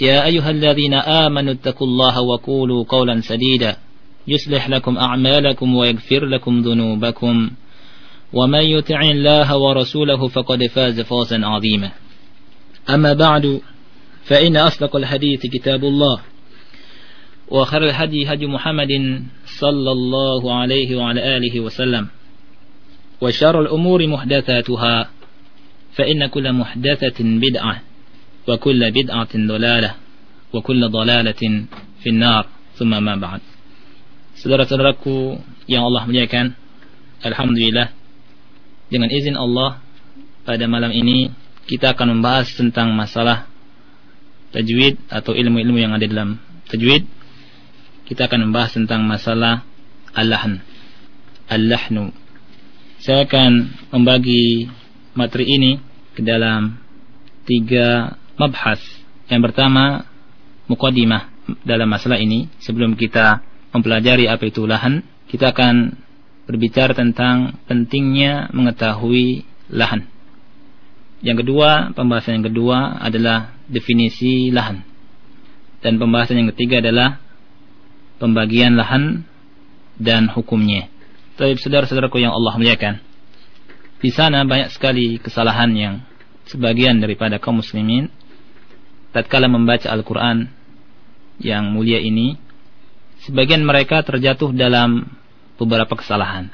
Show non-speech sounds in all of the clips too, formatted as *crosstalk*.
يا أيها الذين آمنوا اتقوا الله وقولوا قولا سديدا. يصلح لكم أعمالكم ويغفر لكم ذنوبكم. ومن يطع الله ورسوله فقد فاز فوزا عظيما. أما بعد فإن أصدق الحديث كتاب الله وخير الهدي هدي محمد صلى الله عليه وعلى آله وسلم وشر الأمور محدثاتها فإن كل محدثة بدعة. وكل بدعة ضلالة وكل ضلالة في النار ثم ما بعد Saudara-saudaraku yang Allah muliakan Alhamdulillah Dengan izin Allah Pada malam ini Kita akan membahas tentang masalah Tajwid atau ilmu-ilmu yang ada dalam Tajwid Kita akan membahas tentang masalah Al-Lahn Al-Lahnu Saya akan membagi materi ini Ke dalam Tiga mabhas. Yang pertama, mukadimah dalam masalah ini. Sebelum kita mempelajari apa itu lahan, kita akan berbicara tentang pentingnya mengetahui lahan. Yang kedua, pembahasan yang kedua adalah definisi lahan. Dan pembahasan yang ketiga adalah pembagian lahan dan hukumnya. Tapi saudara-saudaraku yang Allah muliakan, di sana banyak sekali kesalahan yang sebagian daripada kaum muslimin tatkala membaca Al-Quran yang mulia ini, sebagian mereka terjatuh dalam beberapa kesalahan.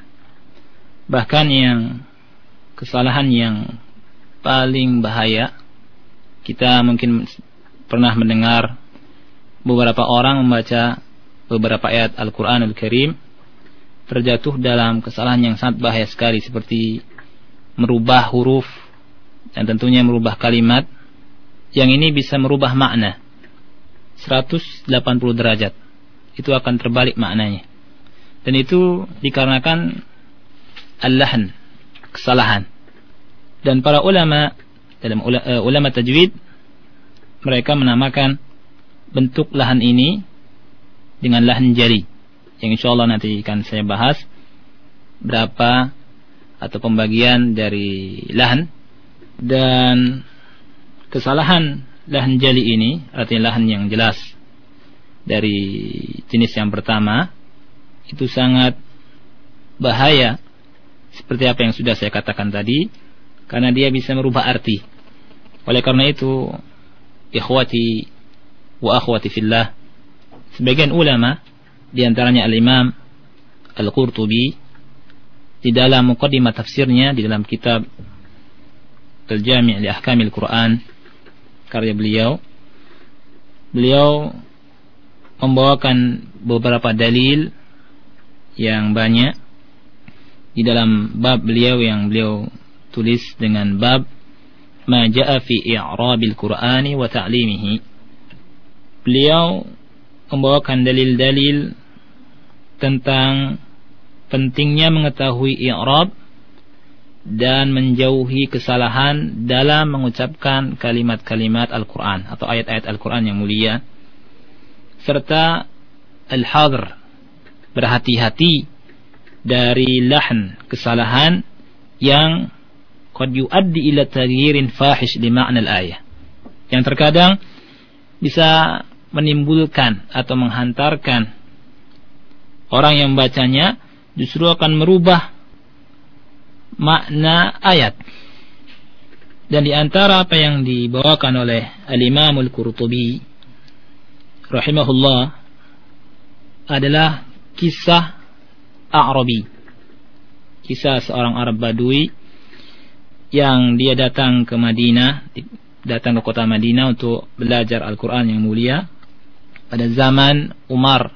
Bahkan yang kesalahan yang paling bahaya, kita mungkin pernah mendengar beberapa orang membaca beberapa ayat Al-Quranul Karim terjatuh dalam kesalahan yang sangat bahaya sekali seperti merubah huruf dan tentunya merubah kalimat yang ini bisa merubah makna. 180 derajat. Itu akan terbalik maknanya. Dan itu dikarenakan al-lahn kesalahan. Dan para ulama dalam uh, ulama tajwid mereka menamakan bentuk lahan ini dengan lahan jari. Yang insya Allah nanti akan saya bahas berapa atau pembagian dari lahan. Dan kesalahan lahan jali ini artinya lahan yang jelas dari jenis yang pertama itu sangat bahaya seperti apa yang sudah saya katakan tadi karena dia bisa merubah arti. Oleh karena itu ikhwati wa akhwati fillah sebagian ulama di antaranya al-imam al-qurtubi di dalam muqaddimah tafsirnya di dalam kitab al-jami' li ahkamil Quran karya beliau. Beliau membawakan beberapa dalil yang banyak di dalam bab beliau yang beliau tulis dengan bab ma jaa fi i'rabil Qur'ani wa ta'limihi. Beliau membawakan dalil-dalil tentang pentingnya mengetahui i'rab dan menjauhi kesalahan dalam mengucapkan kalimat-kalimat Al-Quran atau ayat-ayat Al-Quran yang mulia. Serta al-hadr berhati-hati dari lahn kesalahan yang qad yuaddi ila taghyirin fahish di makna al-ayah yang terkadang bisa menimbulkan atau menghantarkan orang yang membacanya justru akan merubah makna ayat. Dan di antara apa yang dibawakan oleh Al-Imam Al-Qurtubi rahimahullah adalah kisah Arabi. Kisah seorang Arab Badui yang dia datang ke Madinah, datang ke kota Madinah untuk belajar Al-Quran yang mulia pada zaman Umar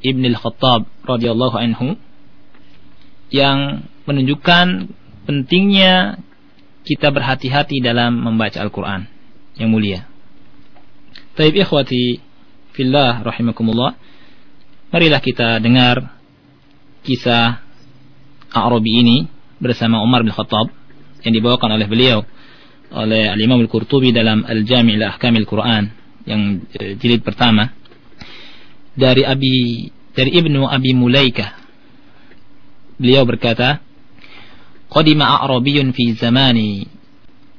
ibn al-Khattab radhiyallahu anhu yang menunjukkan pentingnya kita berhati-hati dalam membaca Al-Quran yang mulia. Taib ikhwati fillah rahimakumullah. Marilah kita dengar kisah Arabi ini bersama Umar bin Khattab yang dibawakan oleh beliau oleh Al-Imam Al-Qurtubi dalam Al-Jami' ila Ahkamil Quran yang eh, jilid pertama dari Abi dari Ibnu Abi Mulaika beliau berkata qadima a'rabiyyun fi zamani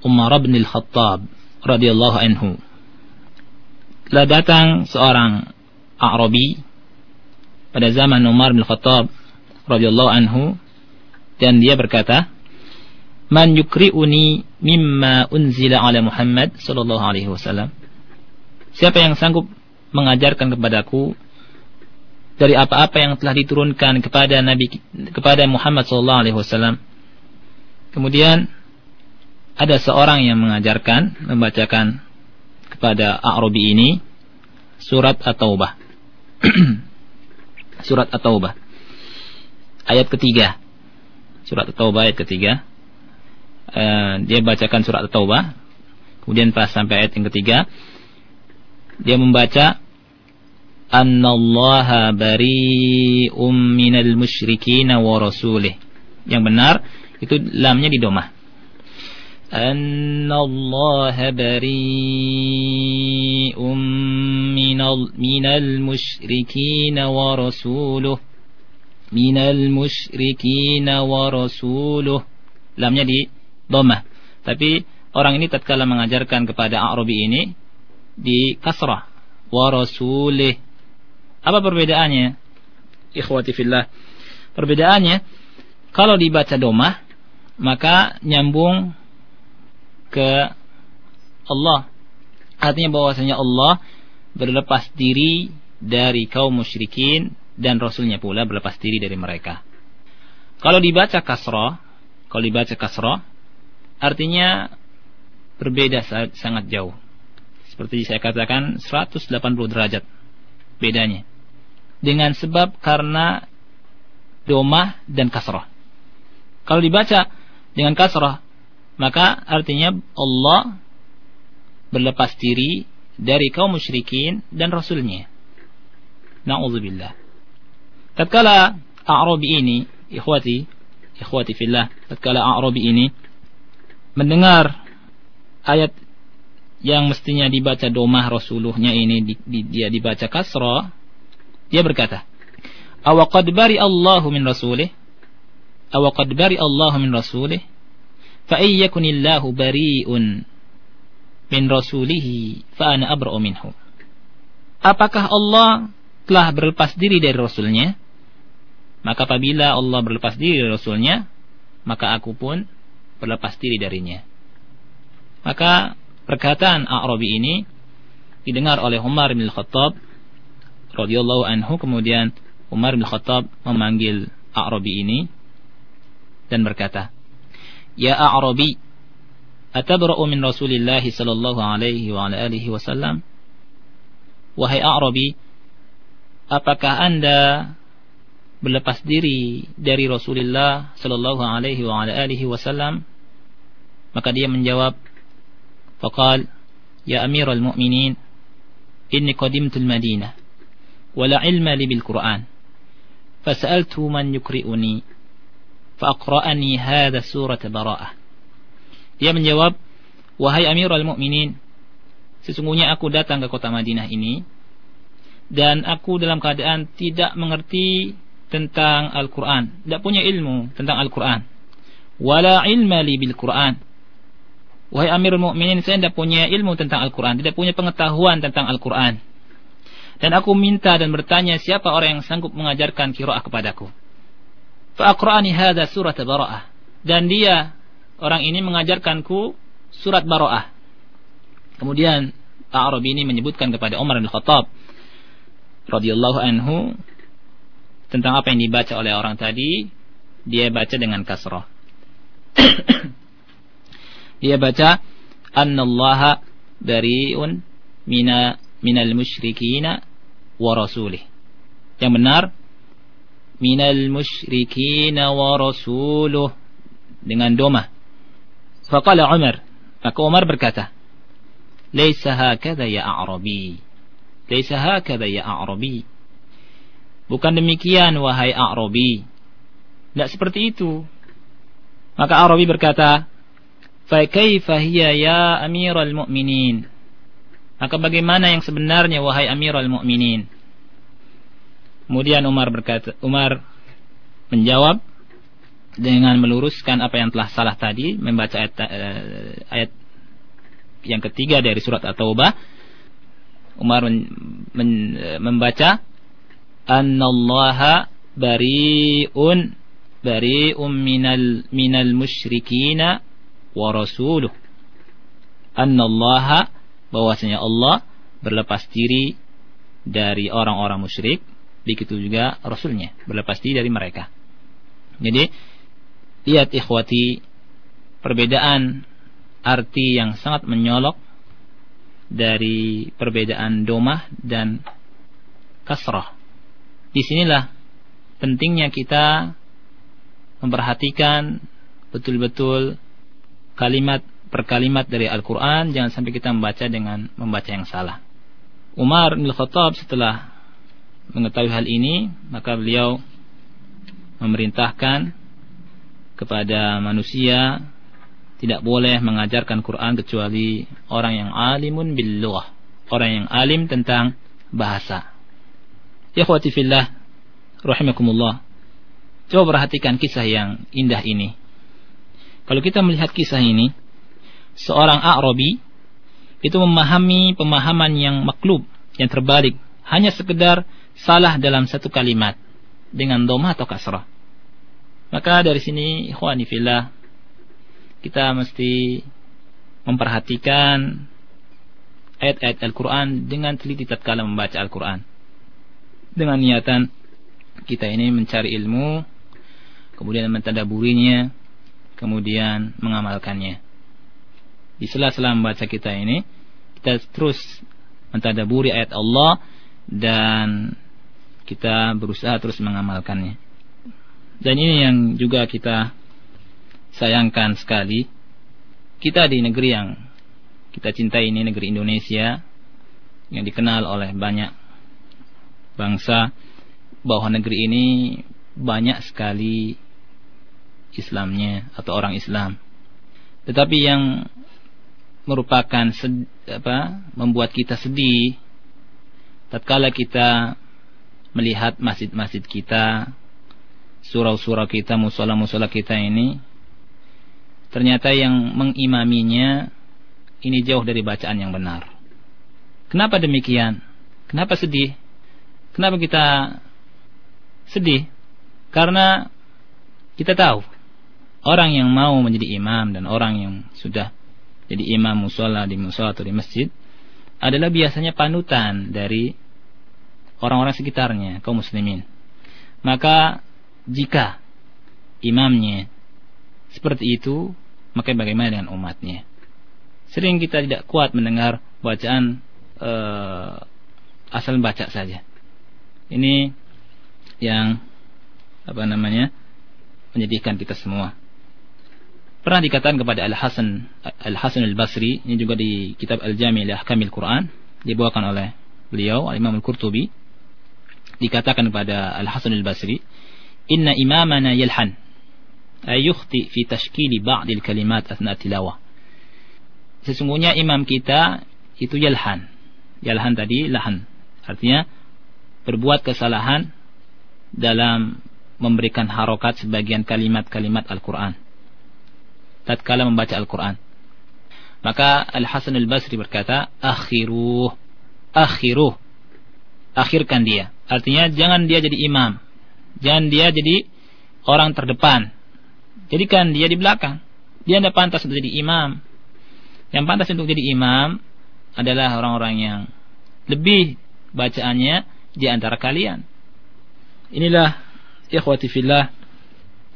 Umar bin Al-Khattab radhiyallahu anhu telah datang seorang Arabi pada zaman Umar bin Khattab radhiyallahu anhu dan dia berkata man yukri'uni mimma unzila ala Muhammad sallallahu alaihi wasallam. Siapa yang sanggup mengajarkan kepadaku dari apa-apa yang telah diturunkan kepada Nabi kepada Muhammad sallallahu alaihi wasallam kemudian ada seorang yang mengajarkan membacakan kepada A'rabi ini surat At-Taubah. *clears throat* Surat At-Taubah. Ayat ketiga. Surat At-Taubah ayat ketiga. Eh, dia bacakan surat At-Taubah. Kemudian pas sampai ayat yang ketiga dia membaca annallaha bari'um minal musyrikin wa rasulih. Yang benar itu lamnya di domah annallaha bari'um minal minal musyrikin wa rasuluh minal musyrikin wa rasuluh lamnya di domah. Tapi orang ini tatkala mengajarkan kepada Arabi ini di kasrah wa rasulih. Apa perbedaannya? Ikhwati fillah. Perbedaannya kalau dibaca domah maka nyambung ke Allah. Artinya bahwasanya Allah berlepas diri dari kaum musyrikin dan Rasulnya pula berlepas diri dari mereka. Kalau dibaca kasrah, kalau dibaca kasrah, artinya berbeda sangat jauh. Seperti saya katakan 180 derajat bedanya. Dengan sebab karena domah dan kasrah. Kalau dibaca dengan kasrah, maka artinya Allah berlepas diri dari kaum musyrikin dan rasulnya. Na'udzubillah. Tatkala A'rabi ini, ikhwati, ikhwati fillah, tatkala A'rabi ini mendengar ayat yang mestinya dibaca domah rasuluhnya ini di, di, dia dibaca kasra dia berkata awaqad bari Allahu min rasulih awaqad bari Allahu min rasulih fa iyyakunillahu bari'un min rasulihi fa ana abra'u minhu. Apakah Allah telah berlepas diri dari rasulnya? Maka apabila Allah berlepas diri dari rasulnya maka aku pun berlepas diri darinya. Maka perkataan A'rabi ini didengar oleh Umar bin Khattab radhiyallahu anhu. Kemudian Umar bin Khattab memanggil A'rabi ini dan berkata, "Ya A'rabi, atabra'u min Rasulillah sallallahu alaihi wa alihi wasallam?" Wahai A'rabi, apakah Anda berlepas diri dari Rasulullah sallallahu alaihi wa alihi wasallam maka dia menjawab faqal ya amiral mu'minin inni qadimtu al-madinah wala ilma li bil Qur'an fas'altu man yukri'uni faqra'ani hadha surah bara'ah dia menjawab wahai amiral mu'minin sesungguhnya aku datang ke kota Madinah ini dan aku dalam keadaan tidak mengerti tentang Al-Quran. Tidak punya ilmu tentang Al-Quran. Wala ilma li bil Quran. Wahai Amirul Mukminin, saya tidak punya ilmu tentang Al-Quran, tidak punya pengetahuan tentang Al-Quran. Dan aku minta dan bertanya siapa orang yang sanggup mengajarkan kiroah kepadaku. Fa'aqra'ani hadha surat bara'ah. Dan dia, orang ini mengajarkanku surat bara'ah. Kemudian Arabi ini menyebutkan kepada Umar bin Khattab radhiyallahu anhu tentang apa yang dibaca oleh orang tadi, dia baca dengan kasrah. *coughs* dia baca annallaha bari'un mina minal musyrikina wa rasulih. Yang benar minal musyrikina wa rasuluh dengan doma. Faqala Umar, maka Umar berkata, "Laisa hakadha ya A'rabi." Laisa hakadha ya A'rabi. Bukan demikian wahai A'rabi. Tidak seperti itu. Maka Arabi berkata, "Fa hiya ya Amirul Mu'minin?" Maka bagaimana yang sebenarnya wahai Amirul Mu'minin? Kemudian Umar berkata, Umar menjawab dengan meluruskan apa yang telah salah tadi, membaca ayat, uh, ayat yang ketiga dari surat At-Taubah. Umar men, men, membaca annallaha bari'un bari'un minal minal musyrikina wa rasuluh annallaha bahwasanya Allah berlepas diri dari orang-orang musyrik begitu juga rasulnya berlepas diri dari mereka. Jadi lihat ikhwati perbedaan arti yang sangat menyolok dari perbedaan domah dan kasrah. Di sinilah pentingnya kita memperhatikan betul-betul kalimat per kalimat dari Al-Quran. Jangan sampai kita membaca dengan membaca yang salah. Umar bin Khattab setelah mengetahui hal ini maka beliau memerintahkan kepada manusia tidak boleh mengajarkan Quran kecuali orang yang alimun bil orang yang alim tentang bahasa Ikhwati fillah rahimakumullah. Coba perhatikan kisah yang indah ini. Kalau kita melihat kisah ini, seorang Arabi itu memahami pemahaman yang maklub, yang terbalik, hanya sekedar salah dalam satu kalimat dengan doma atau kasrah. Maka dari sini, ikhwani fillah, kita mesti memperhatikan ayat-ayat Al-Quran dengan teliti tatkala membaca Al-Quran dengan niatan kita ini mencari ilmu, kemudian mentadaburinya, kemudian mengamalkannya. Di sela-sela membaca kita ini, kita terus mentadaburi ayat Allah dan kita berusaha terus mengamalkannya. Dan ini yang juga kita sayangkan sekali. Kita di negeri yang kita cintai ini negeri Indonesia yang dikenal oleh banyak bangsa bahwa negeri ini banyak sekali Islamnya atau orang Islam. Tetapi yang merupakan apa membuat kita sedih tatkala kita melihat masjid-masjid kita, surau-surau kita, musola-musola kita ini ternyata yang mengimaminya ini jauh dari bacaan yang benar. Kenapa demikian? Kenapa sedih? Kenapa kita sedih? Karena kita tahu orang yang mau menjadi imam dan orang yang sudah jadi imam musola di musola atau di masjid adalah biasanya panutan dari orang-orang sekitarnya kaum muslimin. Maka jika imamnya seperti itu, maka bagaimana dengan umatnya? Sering kita tidak kuat mendengar bacaan uh, asal baca saja. Ini yang apa namanya menyedihkan kita semua. Pernah dikatakan kepada Al Hasan Al Hasan Al Basri ini juga di kitab Al Jami' li Ahkamil Quran dibawakan oleh beliau Al Imam Al Qurtubi dikatakan kepada Al Hasan Al Basri inna imamana yalhan ay yukhti fi tashkili ba'd al kalimat athna tilawah sesungguhnya imam kita itu yalhan yalhan tadi lahan artinya berbuat kesalahan dalam memberikan harokat sebagian kalimat-kalimat Al-Quran. Tatkala membaca Al-Quran. Maka Al-Hasan Al-Basri berkata, akhiruh, akhiruh, akhirkan dia. Artinya jangan dia jadi imam. Jangan dia jadi orang terdepan. Jadikan dia di belakang. Dia tidak pantas untuk jadi imam. Yang pantas untuk jadi imam adalah orang-orang yang lebih bacaannya di antara kalian. inilah ikhwati fillah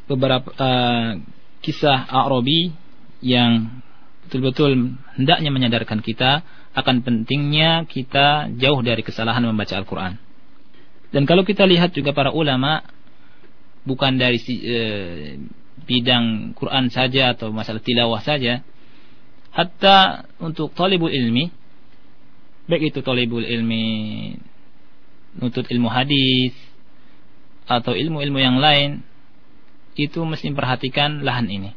beberapa uh, kisah Arabi yang betul-betul hendaknya menyadarkan kita akan pentingnya kita jauh dari kesalahan membaca Al-Quran. Dan kalau kita lihat juga para ulama bukan dari uh, bidang Quran saja atau masalah tilawah saja, hatta untuk talibul ilmi, baik itu talibul ilmi nutut ilmu hadis atau ilmu-ilmu yang lain itu mesti memperhatikan lahan ini.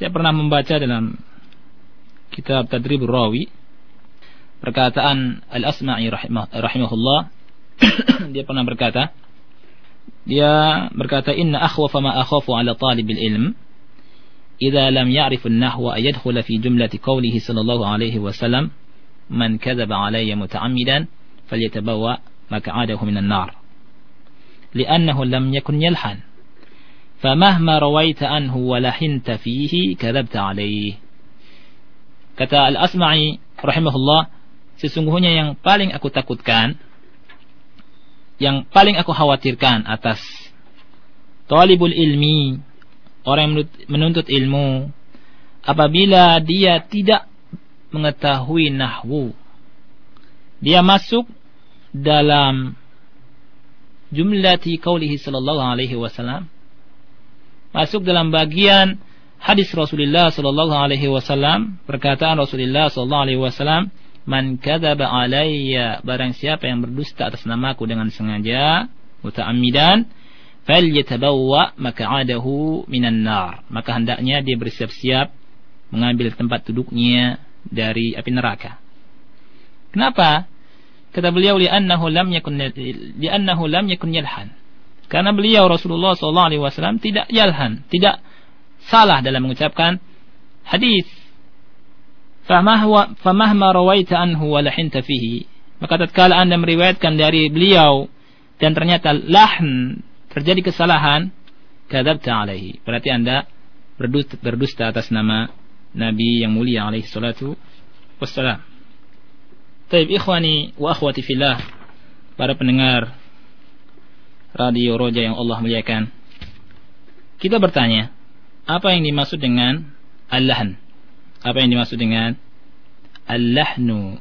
Saya pernah membaca dalam kitab Tadribur Rawi perkataan Al-Asma'i rahimahullah *coughs* dia pernah berkata, dia berkata inna akhwafa ma akhafu ala talibil ilm. Idza lam ya'rif an-nahwa ayadkhula fi jumlati qawlihi sallallahu alaihi wasallam man kadzaba alayya muta'ammidan falyatabawwa maq'adahu minan nar. Li'annahu lam yakun yalhan. Famahma rawaita anhu wa lahinta fihi kadzabta kata al-asma'i rahimahullah sesungguhnya yang paling aku takutkan yang paling aku khawatirkan atas talibul ilmi orang yang menuntut ilmu apabila dia tidak mengetahui nahwu dia masuk dalam jumlati qaulihi sallallahu alaihi wasallam masuk dalam bagian hadis Rasulullah sallallahu alaihi wasallam perkataan Rasulullah sallallahu alaihi wasallam man kadzaba alayya barang siapa yang berdusta atas namaku dengan sengaja muta'ammidan falyatabawwa mak'adahu minan nar maka hendaknya dia bersiap-siap mengambil tempat duduknya dari api neraka kenapa Kata beliau li'annahu lam yakun li'annahu lam yakun yalhan. Karena beliau Rasulullah wasallam tidak yalhan, tidak salah dalam mengucapkan hadis. Famahma rawaita anhu fihi. Maka tatkala Anda meriwayatkan dari beliau dan ternyata lahn terjadi kesalahan, kadzabta alaihi. Berarti Anda berdusta, berdusta atas nama Nabi yang mulia alaihi salatu wassalam. Taib ikhwani wa akhwati fillah Para pendengar Radio Roja yang Allah muliakan Kita bertanya Apa yang dimaksud dengan Al-Lahn Apa yang dimaksud dengan Al-Lahnu?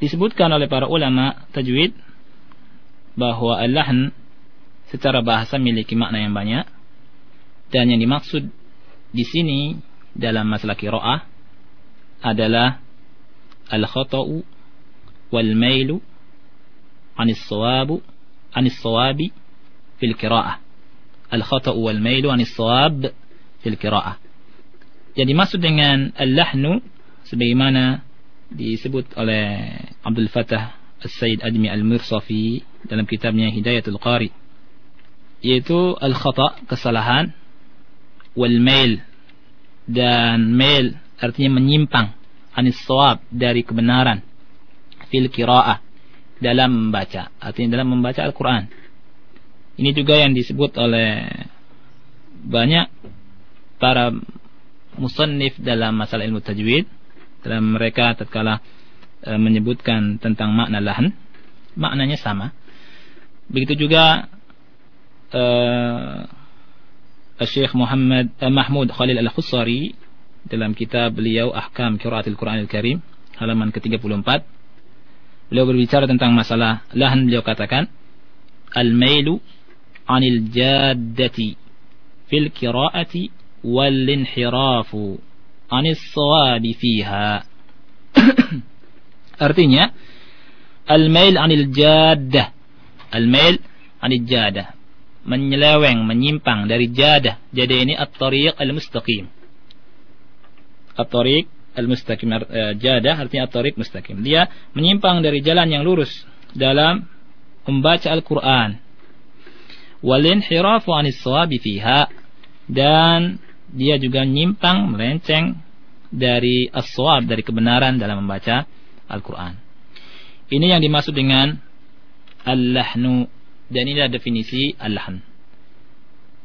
Disebutkan oleh para ulama tajwid bahwa Al-Lahn secara bahasa memiliki makna yang banyak dan yang dimaksud di sini dalam masalah kiroah adalah al-khata'u wal mailu anis sawabu anis sawabi fil qiraah al-khata'u wal mailu anis sawab fil qiraah jadi maksud dengan al-lahnu sebagaimana disebut oleh Abdul Fattah As-Said Admi Al-Mirsafi dalam kitabnya Hidayatul Qari yaitu al-khata kesalahan wal mail dan mail artinya menyimpang anis sawab dari kebenaran fil qiraah dalam membaca artinya dalam membaca Al-Qur'an. Ini juga yang disebut oleh banyak para musannif dalam masalah ilmu tajwid. Dalam mereka tatkala e, menyebutkan tentang makna lahan maknanya sama. Begitu juga e, Syekh Muhammad eh, Mahmud Khalil Al-Khusari dalam kitab beliau Ahkam Qiraatil Qur'anil Karim halaman ke-34 beliau berbicara tentang masalah lahan beliau katakan al-mailu 'anil jaddati fil qiraati inhirafu 'anis sawabi fiha artinya al-mail 'anil jaddah al-mail 'anil jaddah menyeleweng menyimpang dari jadah jadi ini at-tariq al-mustaqim. Uh, jadah artinya at-tariq. Dia menyimpang dari jalan yang lurus dalam membaca Al-Qur'an. Wal inhirafu 'anis fiha. Dan dia juga menyimpang melenceng dari as-shawab dari kebenaran dalam membaca Al-Qur'an. Ini yang dimaksud dengan al-lahnu dan ini adalah definisi al-lahn.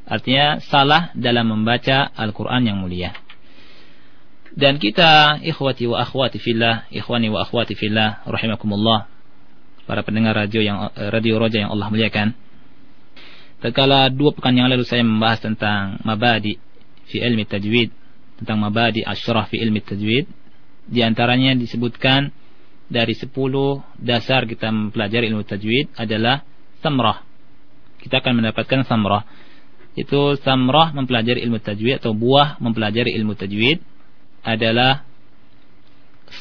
Artinya salah dalam membaca Al-Quran yang mulia. Dan kita ikhwati wa akhwati fillah, ikhwani wa akhwati fillah rahimakumullah. Para pendengar radio yang radio Roja yang Allah muliakan. tatkala dua pekan yang lalu saya membahas tentang mabadi fi ilmi tajwid, tentang mabadi asyraf fi ilmi tajwid, di antaranya disebutkan dari sepuluh dasar kita mempelajari ilmu tajwid adalah samrah. Kita akan mendapatkan samrah. Itu samrah mempelajari ilmu tajwid atau buah mempelajari ilmu tajwid adalah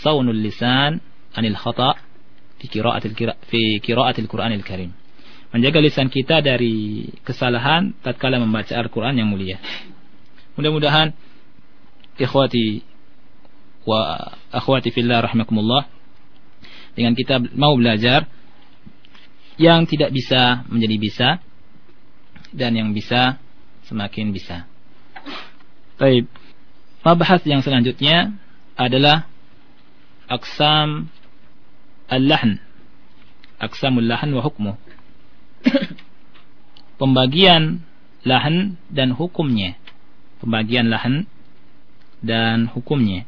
saunul lisan anil khata fi qiraatil fi qiraatil Qur'anil Karim. Menjaga lisan kita dari kesalahan tatkala membaca Al-Qur'an yang mulia. Mudah-mudahan ikhwati wa akhwati fillah rahimakumullah dengan kita mau belajar yang tidak bisa menjadi bisa dan yang bisa semakin bisa. Baik. Mabahas yang selanjutnya adalah aksam al-lahn. Aksamul lahn wa hukmu. *coughs* Pembagian lahan dan hukumnya. Pembagian lahan dan hukumnya.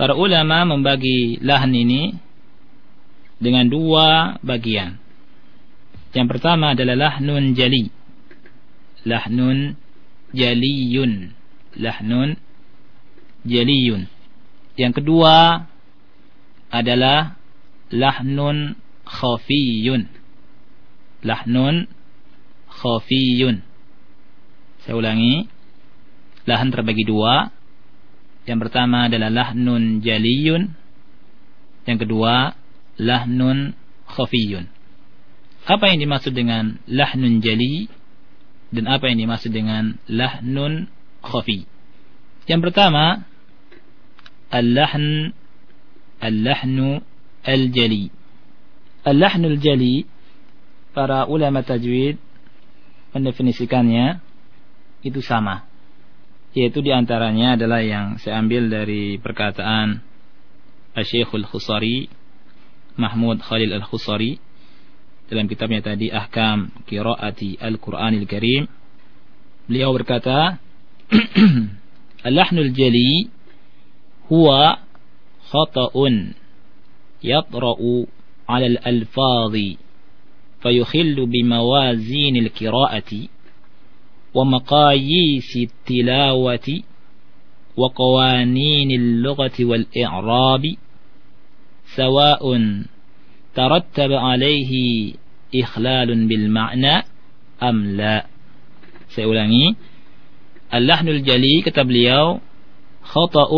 Para ulama membagi lahan ini dengan dua bagian. Yang pertama adalah lahnun jali. Lahnun jaliyun. Lahnun jaliyun. Yang kedua adalah lahnun khafiyun. Lahnun khafiyun. Saya ulangi. Lahan terbagi dua. Yang pertama adalah lahnun jaliyun. Yang kedua lahnun khafiyun. Apa yang dimaksud dengan lahnun jali dan apa yang dimaksud dengan lahnun khafi? Yang pertama, al-lahn al-lahnu al-jali. Al-lahnul jali para ulama tajwid mendefinisikannya itu sama yaitu di antaranya adalah yang saya ambil dari perkataan Syekhul Khusari Mahmud Khalil Al-Khusari dalam kitabnya tadi Ahkam Qiraati Al-Qur'anil Karim. Beliau berkata *clears throat* Al-lahnul jali huwa khata'un yatra'u 'ala al-alfazi fayukhillu bimawazinil qira'ati ومقاييس التلاوة وقوانين اللغة والإعراب سواء ترتب عليه إخلال بالمعنى أم لا. سأولاني اللحن الجلي كتب beliau خطأ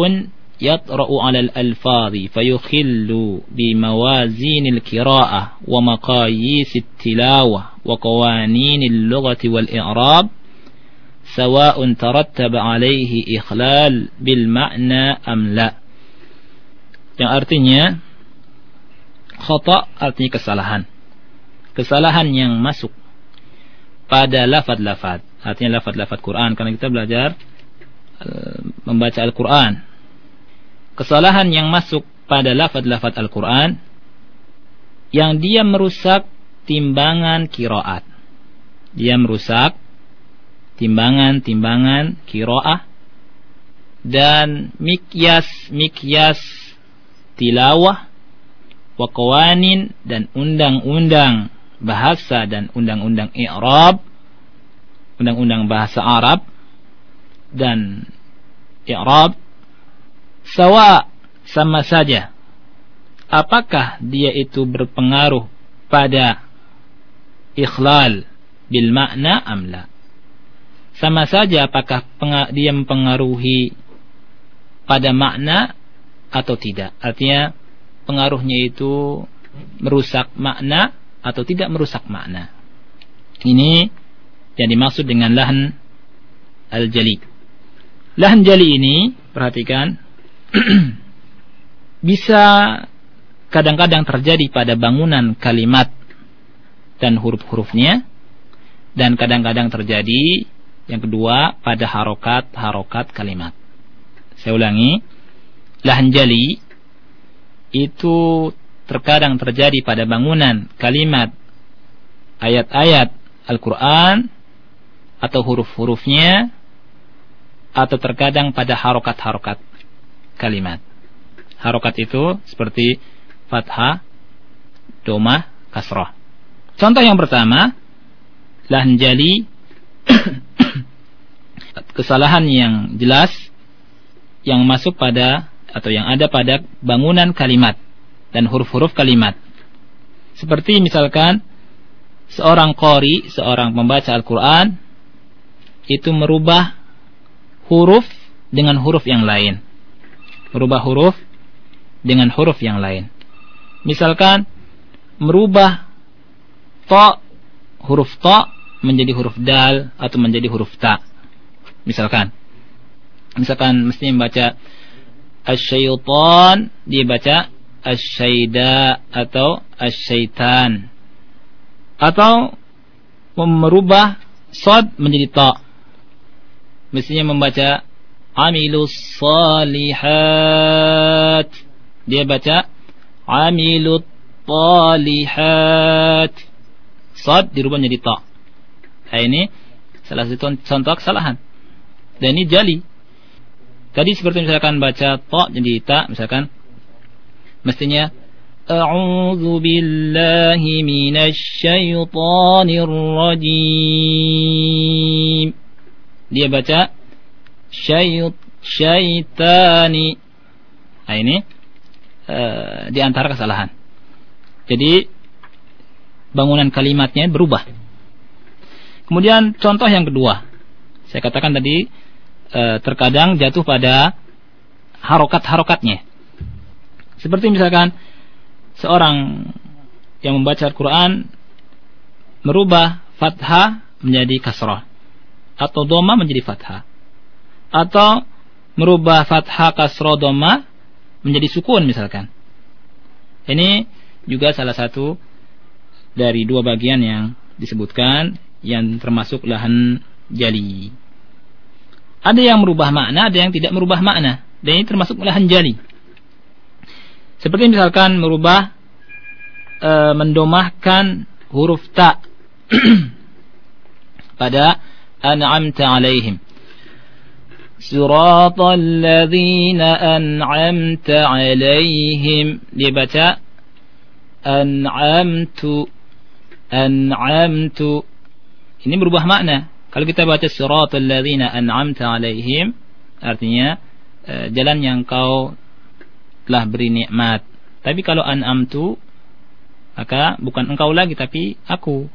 يطرأ على الألفاظ فيخل بموازين القراءة ومقاييس التلاوة وقوانين اللغة والإعراب سواء ترتب عليه إخلال بالمعنى أم لا yang artinya khata artinya kesalahan kesalahan yang masuk pada lafad-lafad artinya lafad-lafad Quran karena kita belajar uh, membaca Al-Quran kesalahan yang masuk pada lafad-lafad Al-Quran yang dia merusak timbangan kiroat dia merusak timbangan-timbangan kiroah dan mikyas mikyas tilawah wakawanin dan undang-undang bahasa dan undang-undang i'rab undang-undang bahasa Arab dan i'rab sawa sama saja. Apakah dia itu berpengaruh pada ikhlal bil makna amla sama saja apakah dia mempengaruhi pada makna atau tidak. Artinya pengaruhnya itu merusak makna atau tidak merusak makna. Ini yang dimaksud dengan lahan al-jali. Lahan jali ini, perhatikan, *clears throat* bisa kadang-kadang terjadi pada bangunan kalimat dan huruf-hurufnya dan kadang-kadang terjadi yang kedua pada harokat-harokat kalimat. Saya ulangi, lahan jali itu terkadang terjadi pada bangunan kalimat ayat-ayat Al-Quran atau huruf-hurufnya atau terkadang pada harokat-harokat kalimat. Harokat itu seperti fathah, domah, kasrah. Contoh yang pertama, lahan jali *coughs* kesalahan yang jelas yang masuk pada atau yang ada pada bangunan kalimat dan huruf-huruf kalimat. Seperti misalkan seorang qari, seorang pembaca Al-Qur'an itu merubah huruf dengan huruf yang lain. Merubah huruf dengan huruf yang lain. Misalkan merubah to huruf to menjadi huruf dal atau menjadi huruf ta. Misalkan. Misalkan mestinya membaca asyaitan dia baca asyaida atau asyaitan. Atau merubah sod menjadi ta. Mestinya membaca amilus salihat. Dia baca amilut talihat sad dirubah menjadi ta nah, ini salah satu contoh kesalahan dan ini jali tadi seperti misalkan baca ta jadi ta misalkan mestinya أعوذ بالله من الشيطان الرجيم dia baca syait syaitani nah ini uh, di antara kesalahan jadi bangunan kalimatnya berubah kemudian contoh yang kedua. Saya katakan tadi uh, terkadang jatuh pada harokat-harokatnya. Seperti misalkan seorang yang membaca Al-Quran merubah fathah menjadi kasrah atau doma menjadi fathah atau merubah fathah kasrah doma menjadi sukun misalkan. Ini juga salah satu dari dua bagian yang disebutkan yang termasuk lahan jali. Ada yang merubah makna ada yang tidak merubah makna. Dan ini termasuk lahan jali. Seperti misalkan merubah e, mendomahkan huruf ta *clears throat* pada an'amta alaihim. Siratal ladzina an'amta alaihim. Dibaca an'amtu an'amtu ini berubah makna. Kalau kita baca siratal ladzina an'amta alaihim artinya e, jalan yang kau telah beri nikmat. Tapi kalau an'amtu maka bukan engkau lagi tapi aku.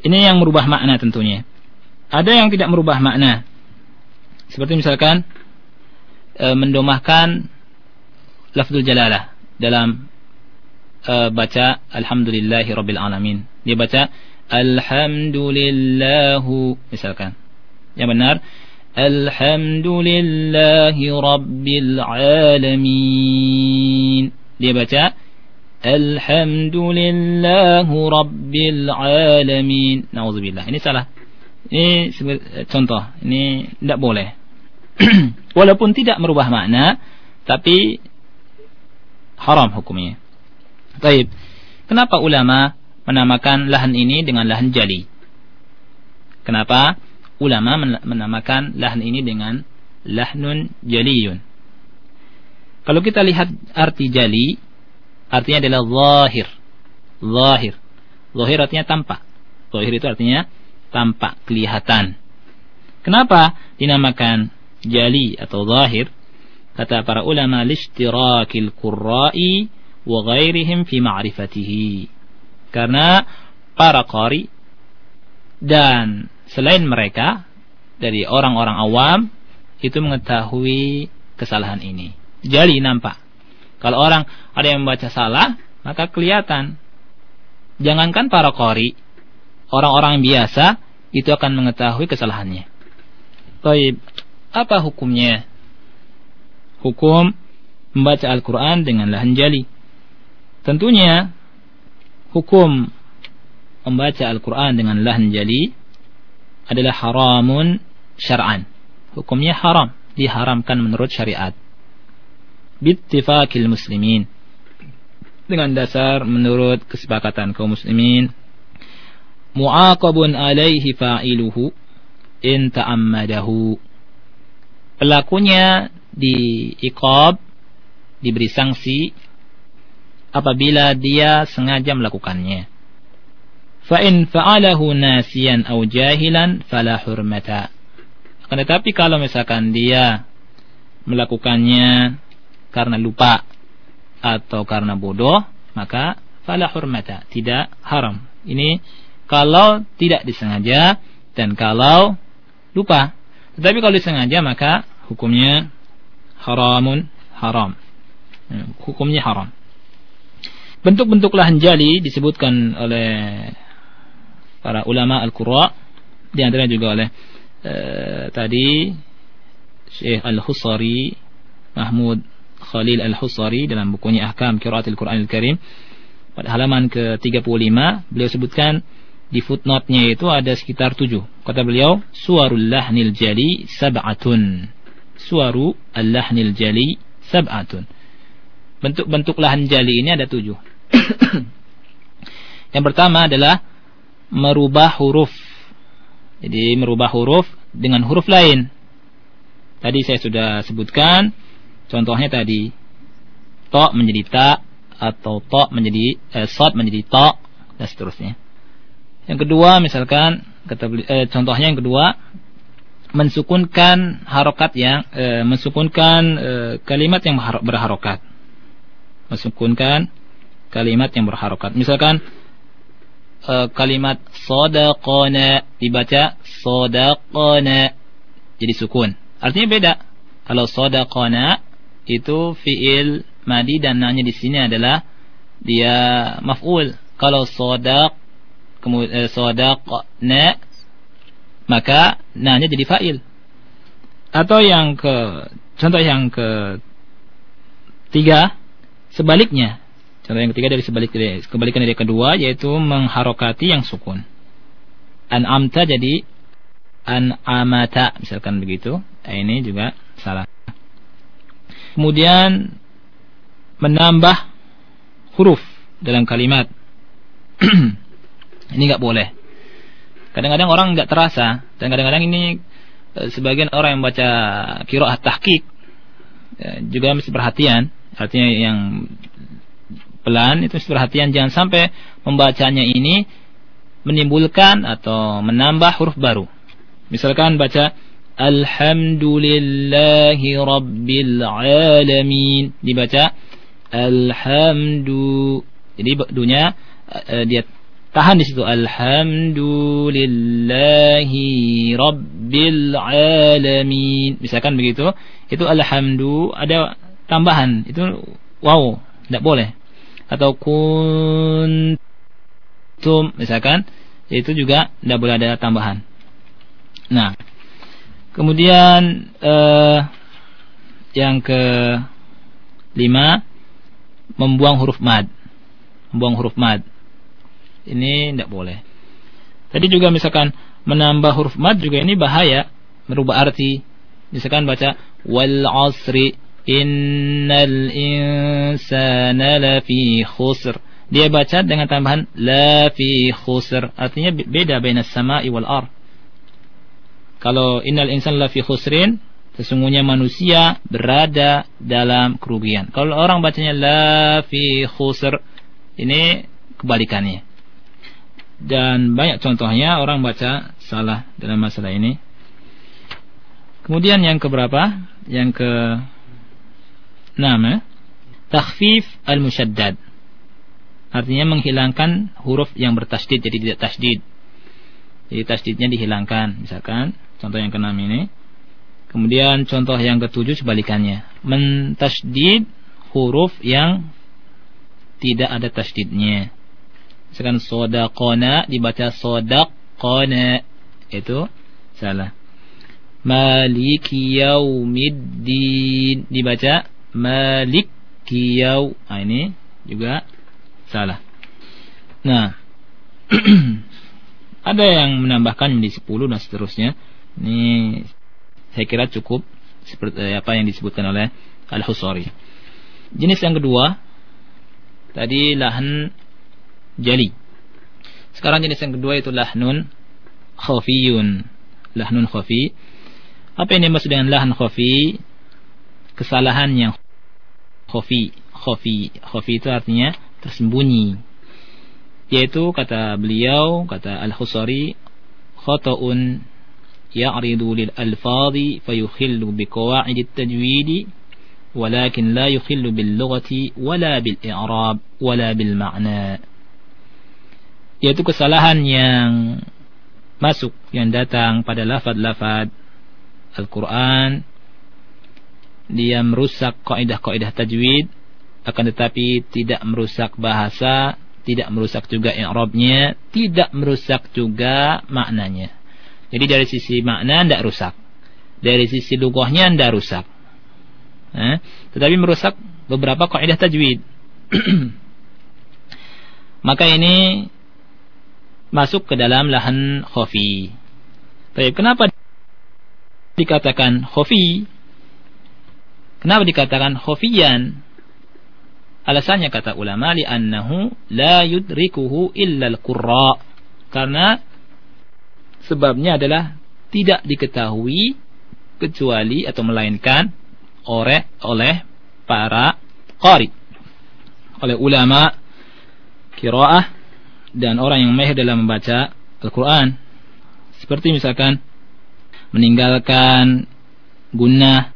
Ini yang merubah makna tentunya. Ada yang tidak merubah makna. Seperti misalkan e, mendomahkan lafzul jalalah dalam e, baca alhamdulillahi rabbil alamin. Dia baca alhamdulillahu misalkan. Yang benar Alhamdulillahi Rabbil Alamin. Dia baca Alhamdulillahi Rabbil Alamin. Nauzubillah. Ini salah. Ini contoh. Ini tidak boleh. Walaupun tidak merubah makna, tapi haram hukumnya. Baik. Kenapa ulama menamakan lahan ini dengan lahan jali? Kenapa? ulama menamakan lahan ini dengan lahnun jaliyun. Kalau kita lihat arti jali, artinya adalah zahir. Zahir. Zahir artinya tampak. Zahir itu artinya tampak, kelihatan. Kenapa dinamakan jali atau zahir? Kata para ulama, lishtirakil qurra'i wa ghairihim fi ma'rifatihi. Karena para qari dan selain mereka dari orang-orang awam itu mengetahui kesalahan ini. Jali nampak. Kalau orang ada yang membaca salah, maka kelihatan. Jangankan para kori, orang-orang biasa itu akan mengetahui kesalahannya. Baik, apa hukumnya? Hukum membaca Al-Quran dengan lahan jali. Tentunya, hukum membaca Al-Quran dengan lahan jali adalah haramun syar'an. Hukumnya haram, diharamkan menurut syariat. Bittifaqil muslimin. Dengan dasar menurut kesepakatan kaum muslimin mu'aqabun alaihi fa'iluhu in ta'ammadahu. Pelakunya diiqab, diberi sanksi apabila dia sengaja melakukannya. Fa in fa'alahu nasiyan aw jahilan fala. Akan tetapi kalau misalkan dia melakukannya karena lupa atau karena bodoh, maka fala hurmata, tidak haram. Ini kalau tidak disengaja dan kalau lupa. Tetapi kalau disengaja maka hukumnya haramun haram. Ya, hukumnya haram. Bentuk-bentuk lahan jali disebutkan oleh para ulama al-Qurra di antara juga oleh uh, tadi Syekh Al-Husari Mahmud Khalil Al-Husari dalam bukunya Ahkam Qiraatil Quran Al-Karim pada halaman ke-35 beliau sebutkan di footnote-nya itu ada sekitar tujuh. Kata beliau, suarul lahnil jali sab'atun. Suaru al-lahnil jali sab'atun. Bentuk-bentuk lahan jali ini ada tujuh. *coughs* Yang pertama adalah merubah huruf. Jadi merubah huruf dengan huruf lain. Tadi saya sudah sebutkan contohnya tadi to menjadi ta atau to menjadi eh, sod menjadi to dan seterusnya. Yang kedua misalkan kata eh, contohnya yang kedua mensukunkan harokat yang eh, mensukunkan eh, kalimat yang berharokat. Mensukunkan kalimat yang berharokat. Misalkan eh, kalimat sodaqona dibaca sodaqona jadi sukun. Artinya beda. Kalau sodaqona itu fiil madi dan nanya di sini adalah dia maf'ul. Kalau sodaq kemudian eh, na maka nanya jadi fa'il. Atau yang ke contoh yang ke tiga sebaliknya. Contoh yang ketiga dari sebalik dari kebalikan dari kedua yaitu mengharokati yang sukun. An'amta jadi an'amata misalkan begitu. Nah, ini juga salah. Kemudian menambah huruf dalam kalimat. *clears throat* Ini nggak boleh. Kadang-kadang orang nggak terasa dan kadang-kadang ini eh, sebagian orang yang baca kiroah tahqiq ya, juga mesti perhatian. Artinya yang pelan itu perhatian jangan sampai membacanya ini menimbulkan atau menambah huruf baru. Misalkan baca Alhamdulillahi Rabbil Alamin. Dibaca Alhamdu. Jadi dunya uh, dia tahan di situ alhamdulillahi rabbil alamin. Misalkan begitu itu alhamdu. Ada tambahan. Itu wow tidak boleh. Atau kuntum misalkan itu juga tidak boleh ada tambahan. Nah kemudian eh, yang ke lima membuang huruf mad. Membuang huruf mad. Ini tidak boleh. Tadi juga misalkan menambah huruf mad juga ini bahaya, merubah arti. Misalkan baca wal asri innal insana lafi khusr. Dia baca dengan tambahan la fi khusr. Artinya beda bainas sama'i wal ar. Kalau innal insana lafi khusrin, sesungguhnya manusia berada dalam kerugian. Kalau orang bacanya la fi khusr, ini kebalikannya. Dan banyak contohnya orang baca salah dalam masalah ini. Kemudian yang keberapa? Yang ke enam ya. Takhfif al-musyaddad. Artinya menghilangkan huruf yang bertasdid jadi tidak tasdid. Jadi tasdidnya dihilangkan. Misalkan contoh yang keenam ini. Kemudian contoh yang ketujuh sebalikannya. Mentasdid huruf yang tidak ada tasdidnya. Misalkan sodakona dibaca sodakona itu salah. Malik yaumiddin dibaca malik yau. Nah, ini juga salah. Nah, *clears throat* ada yang menambahkan menjadi 10 dan seterusnya. Ini saya kira cukup seperti apa yang disebutkan oleh Al-Husari. Jenis yang kedua tadi lahan jali. Sekarang jenis yang kedua itu lahnun khafiyun. Lahnun khafi. Apa yang dimaksud dengan lahan khafi? Kesalahan yang khafi. Khafi. Khafi itu artinya tersembunyi. yaitu kata beliau kata Al-Khusari khata'un lil alfadhi fayukhillu biqawa'id at-tajwid ولكن لا يخل باللغة ولا بالإعراب ولا بالمعنى yaitu kesalahan yang masuk yang datang pada lafad-lafad Al-Quran dia merusak kaidah-kaidah tajwid akan tetapi tidak merusak bahasa tidak merusak juga i'rabnya, tidak merusak juga maknanya. Jadi dari sisi makna tidak rusak. Dari sisi lugahnya tidak rusak. Eh? Tetapi merusak beberapa kaidah tajwid. *clears throat* Maka ini masuk ke dalam lahan khafi. Tapi kenapa dikatakan khafi? Kenapa dikatakan khafiyan? Alasannya kata ulama li'annahu la yudrikuhu illa al-qurra. Karena sebabnya adalah tidak diketahui kecuali atau melainkan oleh oleh para qari. Oleh ulama qiraah dan orang yang mahir dalam membaca Al-Qur'an. Seperti misalkan meninggalkan gunnah,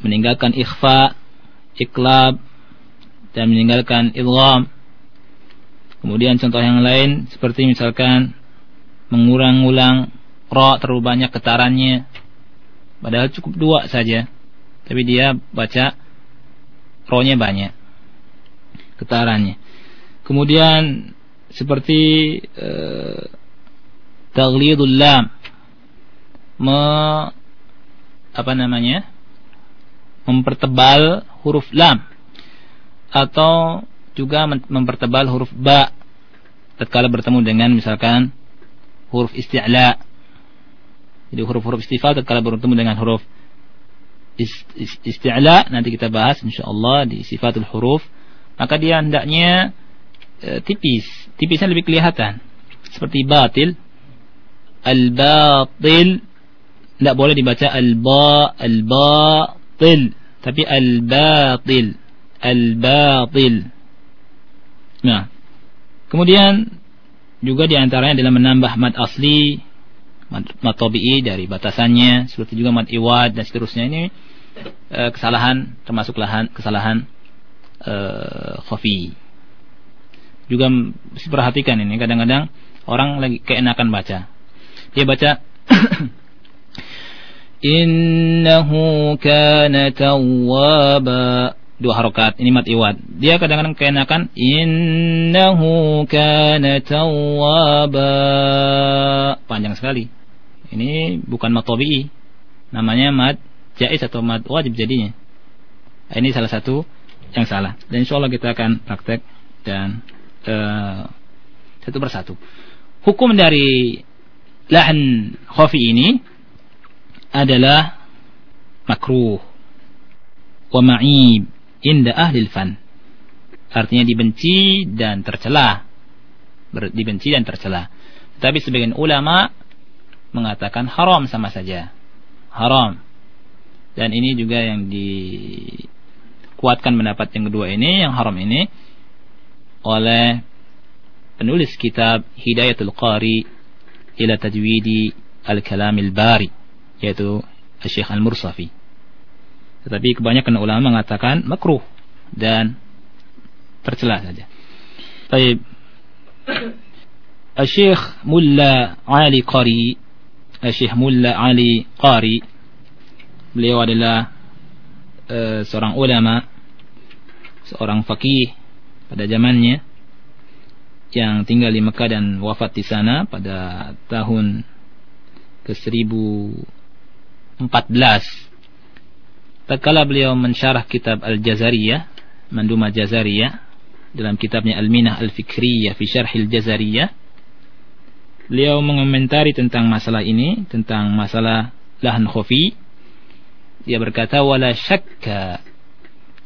meninggalkan ikhfa, iklab, dan meninggalkan idgham. Kemudian contoh yang lain seperti misalkan mengulang-ulang ra terlalu banyak getarannya. Padahal cukup dua saja. Tapi dia baca ro-nya banyak. Getarannya. Kemudian seperti taglidul lam me apa namanya? Mempertebal huruf lam. Atau juga mempertebal huruf ba. Tatkala bertemu dengan misalkan huruf isti'la. Jadi huruf-huruf istifal tatkala bertemu dengan huruf isti'la nanti kita bahas insyaallah di sifatul huruf. Maka dia hendaknya e, tipis. Tipisnya lebih kelihatan. Seperti batil. Al-batil. Tidak boleh dibaca al-ba al-batil tapi al-batil al-batil. Nah, kemudian juga di antaranya adalah menambah mad asli, mad, dari batasannya, seperti juga mad iwad dan seterusnya ini e, kesalahan termasuk lahan kesalahan e, khafi. Juga perhatikan ini kadang-kadang orang lagi keenakan baca. Dia baca *clears throat* Innahu kana tawwaba. Dua harokat ini mat iwad dia kadang-kadang keenakan innahu kana tawwaba. Panjang sekali. Ini bukan mat tabi'i. Namanya mat jais atau mat wajib jadinya. Ini salah satu yang salah. Dan insyaallah kita akan praktek dan uh, satu persatu. Hukum dari lahan khafi ini adalah makruh wa ma'ib inda ahli fan. Artinya dibenci dan tercela. Dibenci dan tercela. Tapi sebagian ulama mengatakan haram sama saja. Haram. Dan ini juga yang dikuatkan pendapat yang kedua ini, yang haram ini oleh penulis kitab Hidayatul Qari ila Tajwidi Al-Kalamil Bari yaitu Syekh Al-Mursafi. Tetapi kebanyakan ulama mengatakan makruh dan tercela saja. Baik. Syekh Mulla Ali Qari Syekh Mulla Ali Qari beliau adalah uh, seorang ulama seorang fakih pada zamannya yang tinggal di Mekah dan wafat di sana pada tahun ke 14 tatkala beliau mensyarah kitab Al-Jazariyah, Manduma Jazariyah dalam kitabnya Al-Minah Al-Fikriyah fi Syarhil Jazariyah, beliau mengomentari tentang masalah ini, tentang masalah lahan khafi. Dia berkata, "Wala syakka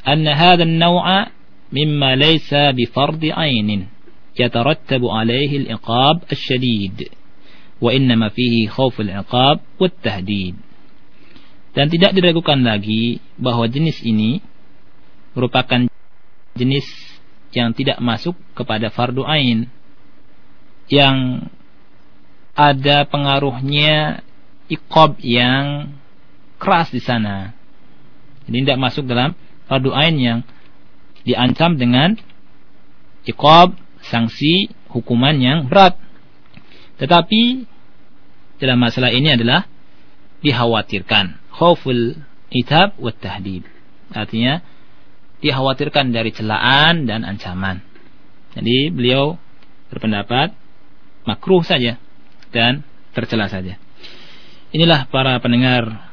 anna hadha an-naw'a mimma laysa bi fard 'ainin yatarattabu 'alayhi al-'iqab asy-syadid wa innama fihi khawf al-'iqab wat-tahdid." Dan tidak diragukan lagi bahwa jenis ini merupakan jenis yang tidak masuk kepada fardu ain yang ada pengaruhnya ikob yang keras di sana. Jadi tidak masuk dalam fardu ain yang diancam dengan ikob, sanksi, hukuman yang berat. Tetapi dalam masalah ini adalah dikhawatirkan khauful itab wa tahdid. Artinya dikhawatirkan dari celaan dan ancaman. Jadi beliau berpendapat makruh saja dan tercela saja. Inilah para pendengar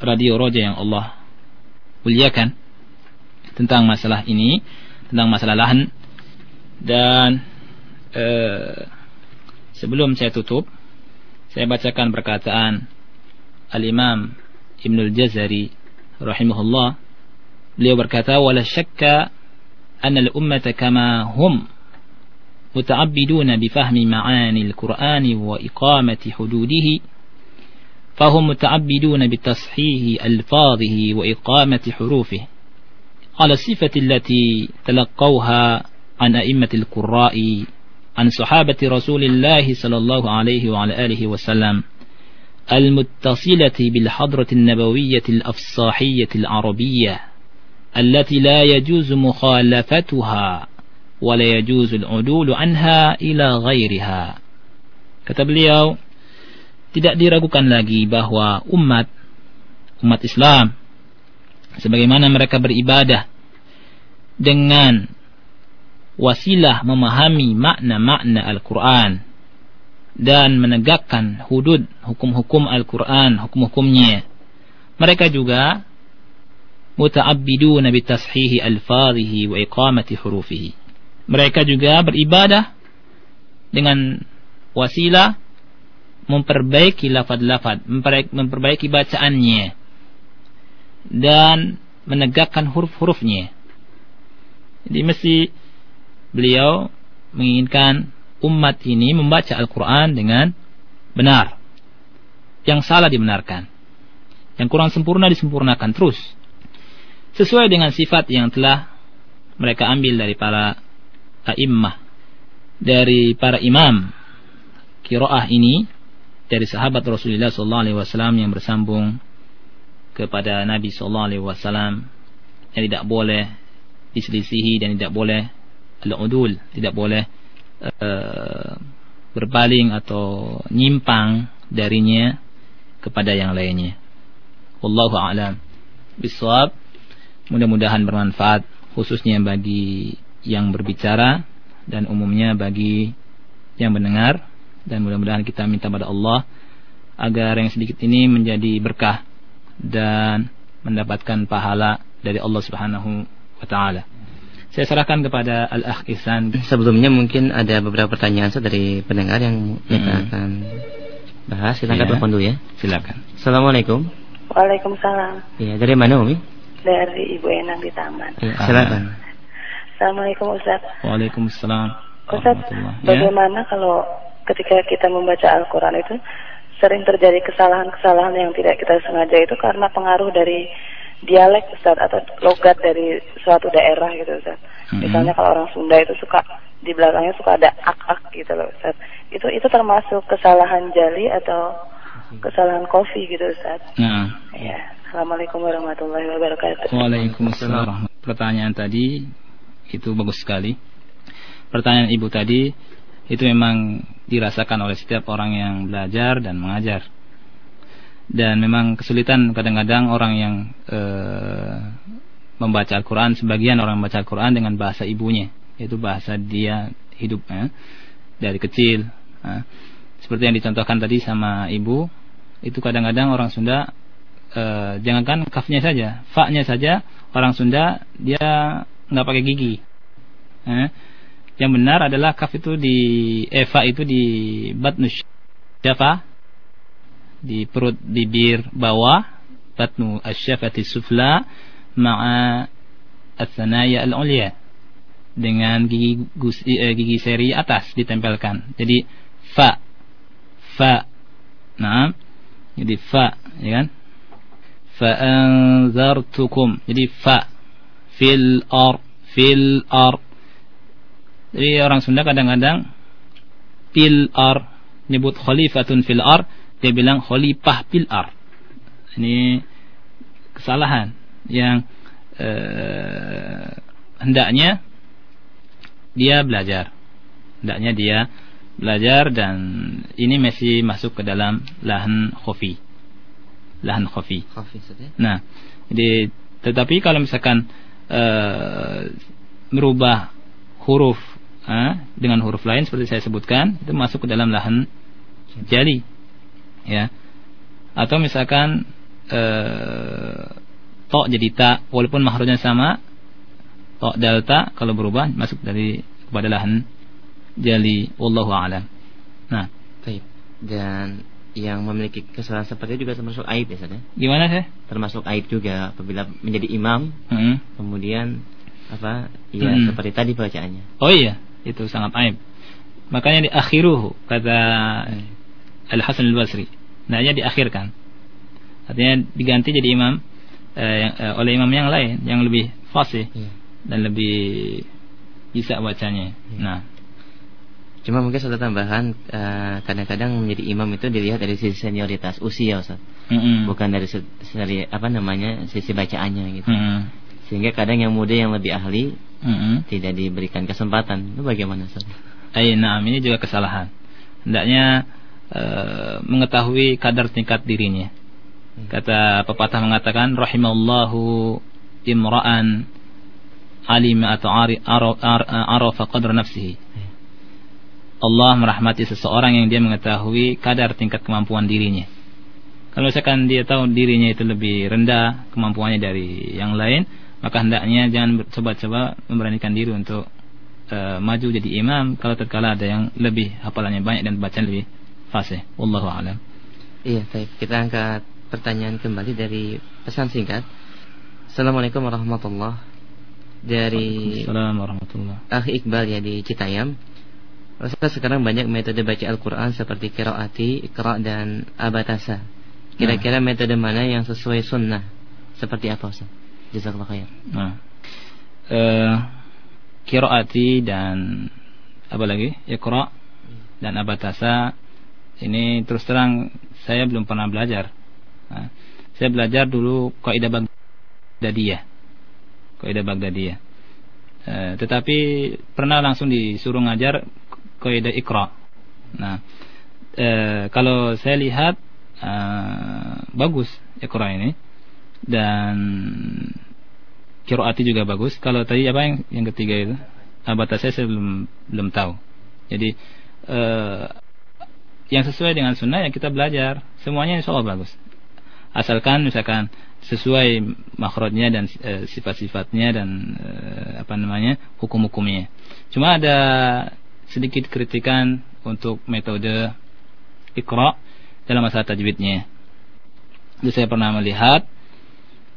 radio Roja yang Allah muliakan tentang masalah ini, tentang masalah lahan dan eh, sebelum saya tutup, saya bacakan perkataan Al-Imam Ibn Al-Jazari rahimahullah. Beliau berkata, "Wala syakka anna al-ummata kama hum متعبدون بفهم معاني القرآن وإقامة حدوده فهم متعبدون بتصحيح ألفاظه وإقامة حروفه على الصفة التي تلقوها عن أئمة القراء عن صحابة رسول الله صلى الله عليه وعلى آله وسلم المتصلة بالحضرة النبوية الأفصاحية العربية التي لا يجوز مخالفتها ولا يجوز العدول عنها إلى غيرها kata beliau tidak diragukan lagi bahwa umat umat Islam sebagaimana mereka beribadah dengan wasilah memahami makna-makna Al-Quran dan menegakkan hudud hukum-hukum Al-Quran, hukum-hukumnya. Mereka juga muta'abbiduna bitashihi alfadhihi wa iqamati hurufihi. Mereka juga beribadah dengan wasilah memperbaiki lafad-lafad, memperbaiki bacaannya dan menegakkan huruf-hurufnya. Jadi mesti beliau menginginkan umat ini membaca Al-Quran dengan benar. Yang salah dibenarkan. Yang kurang sempurna disempurnakan terus. Sesuai dengan sifat yang telah mereka ambil dari para a'immah. Dari para imam. Kiro'ah ini dari sahabat Rasulullah SAW yang bersambung kepada Nabi SAW yang tidak boleh diselisihi dan tidak boleh al-udul, tidak boleh uh, berpaling atau nyimpang darinya kepada yang lainnya. Wallahu a'lam bisawab. Mudah-mudahan bermanfaat khususnya bagi yang berbicara dan umumnya bagi yang mendengar dan mudah-mudahan kita minta pada Allah agar yang sedikit ini menjadi berkah dan mendapatkan pahala dari Allah Subhanahu wa taala. Saya serahkan kepada Al-Akh Ihsan. Sebelumnya mungkin ada beberapa pertanyaan dari pendengar yang kita hmm. akan bahas. Kita angkat ya. telepon dulu ya. Silakan. Assalamualaikum. Waalaikumsalam. Iya, dari mana Umi? Dari Ibu Enang di Taman. Ya, silakan. Assalamualaikum Ustaz. Waalaikumsalam. Ustaz, ya. bagaimana ya? kalau ketika kita membaca Al-Quran itu sering terjadi kesalahan-kesalahan yang tidak kita sengaja itu karena pengaruh dari dialek Ustaz atau logat dari suatu daerah gitu Ustaz. Mm-hmm. Misalnya kalau orang Sunda itu suka di belakangnya suka ada ak-ak gitu loh Ustaz. Itu itu termasuk kesalahan jali atau kesalahan kofi gitu Ustaz. Nah. Ya. Assalamualaikum warahmatullahi wabarakatuh. Waalaikumsalam. Pertanyaan tadi itu bagus sekali. Pertanyaan Ibu tadi itu memang dirasakan oleh setiap orang yang belajar dan mengajar dan memang kesulitan kadang-kadang orang yang e, membaca Al-Quran sebagian orang membaca Al-Quran dengan bahasa ibunya yaitu bahasa dia hidup eh, dari kecil eh. seperti yang dicontohkan tadi sama ibu itu kadang-kadang orang Sunda e, jangankan kafnya saja fa-nya saja orang Sunda dia nggak pakai gigi eh. yang benar adalah kaf itu di eh, fa itu di batnus syafa di perut bibir bawah. Batnu asyafati sufla ma'a as-sanaya al-ulya. Dengan gigi eh, gigi seri atas ditempelkan. Jadi fa fa. Nah jadi fa ya kan? Fa anzartukum. Jadi fa. Fil ar fil ar Jadi orang Sunda kadang-kadang fil ar nyebut khalifatun fil ar dia bilang khalifah fil ar. Ini kesalahan yang eh, hendaknya dia belajar. Hendaknya dia belajar dan ini masih masuk ke dalam lahan khofi. Lahan khofi. khofi nah, jadi tetapi kalau misalkan uh, merubah huruf uh, dengan huruf lain seperti saya sebutkan itu masuk ke dalam lahan jali, ya. Atau misalkan uh, to jadi ta walaupun mahrujnya sama, to delta kalau berubah masuk dari kepada lahan jali wallahu alam. Nah, baik. Dan yang memiliki kesalahan seperti itu juga termasuk aib ya, ya? Gimana sih? Termasuk aib juga apabila menjadi imam, hmm. kemudian apa? Ya hmm. seperti tadi bacaannya. Oh iya, itu sangat aib. Makanya di akhiruhu kata Al Hasan Al Basri. Nah, diakhirkan. Artinya diganti jadi imam eh, eh, oleh imam yang lain yang lebih fasih yeah. dan lebih bisa bacanya. Yeah. Nah, Cuma mungkin satu tambahan eh, kadang-kadang uh, menjadi imam itu dilihat dari sisi senioritas usia Ustaz. Mm -hmm. Bukan dari seri apa namanya sisi bacaannya gitu. Mm -hmm. Sehingga kadang yang muda yang lebih ahli mm -hmm. tidak diberikan kesempatan. Itu bagaimana Ustaz? Eh, nah, ini juga kesalahan. Hendaknya uh, mengetahui kadar tingkat dirinya. Hmm. Kata pepatah mengatakan rahimallahu imra'an alima atau arafa qadra nafsihi Allah merahmati seseorang yang dia mengetahui kadar tingkat kemampuan dirinya. Kalau misalkan dia tahu dirinya itu lebih rendah kemampuannya dari yang lain, maka hendaknya jangan coba-coba memberanikan diri untuk uh, maju jadi imam kalau tatkala ada yang lebih hafalannya banyak dan bacaan lebih fasih. Wallahu a'lam. Iya, baik. Kita angkat pertanyaan kembali dari pesan singkat. Assalamualaikum warahmatullahi dari Assalamualaikum warahmatullahi. Ah Iqbal ya di Citayam. Ustaz sekarang banyak metode baca Al-Quran seperti kiraati, ikra dan abatasa. Kira-kira nah. metode mana yang sesuai sunnah? Seperti apa Ustaz? Jazakallah khair. Nah. Uh, kiraati dan apa lagi? Ikra dan abatasa ini terus terang saya belum pernah belajar. Nah, saya belajar dulu kaidah Baghdadiyah. Kaidah Baghdadiyah. Uh, tetapi pernah langsung disuruh ngajar kaidah ikra. Nah, e, kalau saya lihat e, bagus ikra ini dan kiroati juga bagus. Kalau tadi apa yang yang ketiga itu? Abata saya, saya belum belum tahu. Jadi e, yang sesuai dengan sunnah yang kita belajar semuanya insya Allah bagus. Asalkan misalkan sesuai makhrajnya dan e, sifat-sifatnya dan e, apa namanya hukum-hukumnya. Cuma ada sedikit kritikan untuk metode ikra dalam masalah tajwidnya. Jadi saya pernah melihat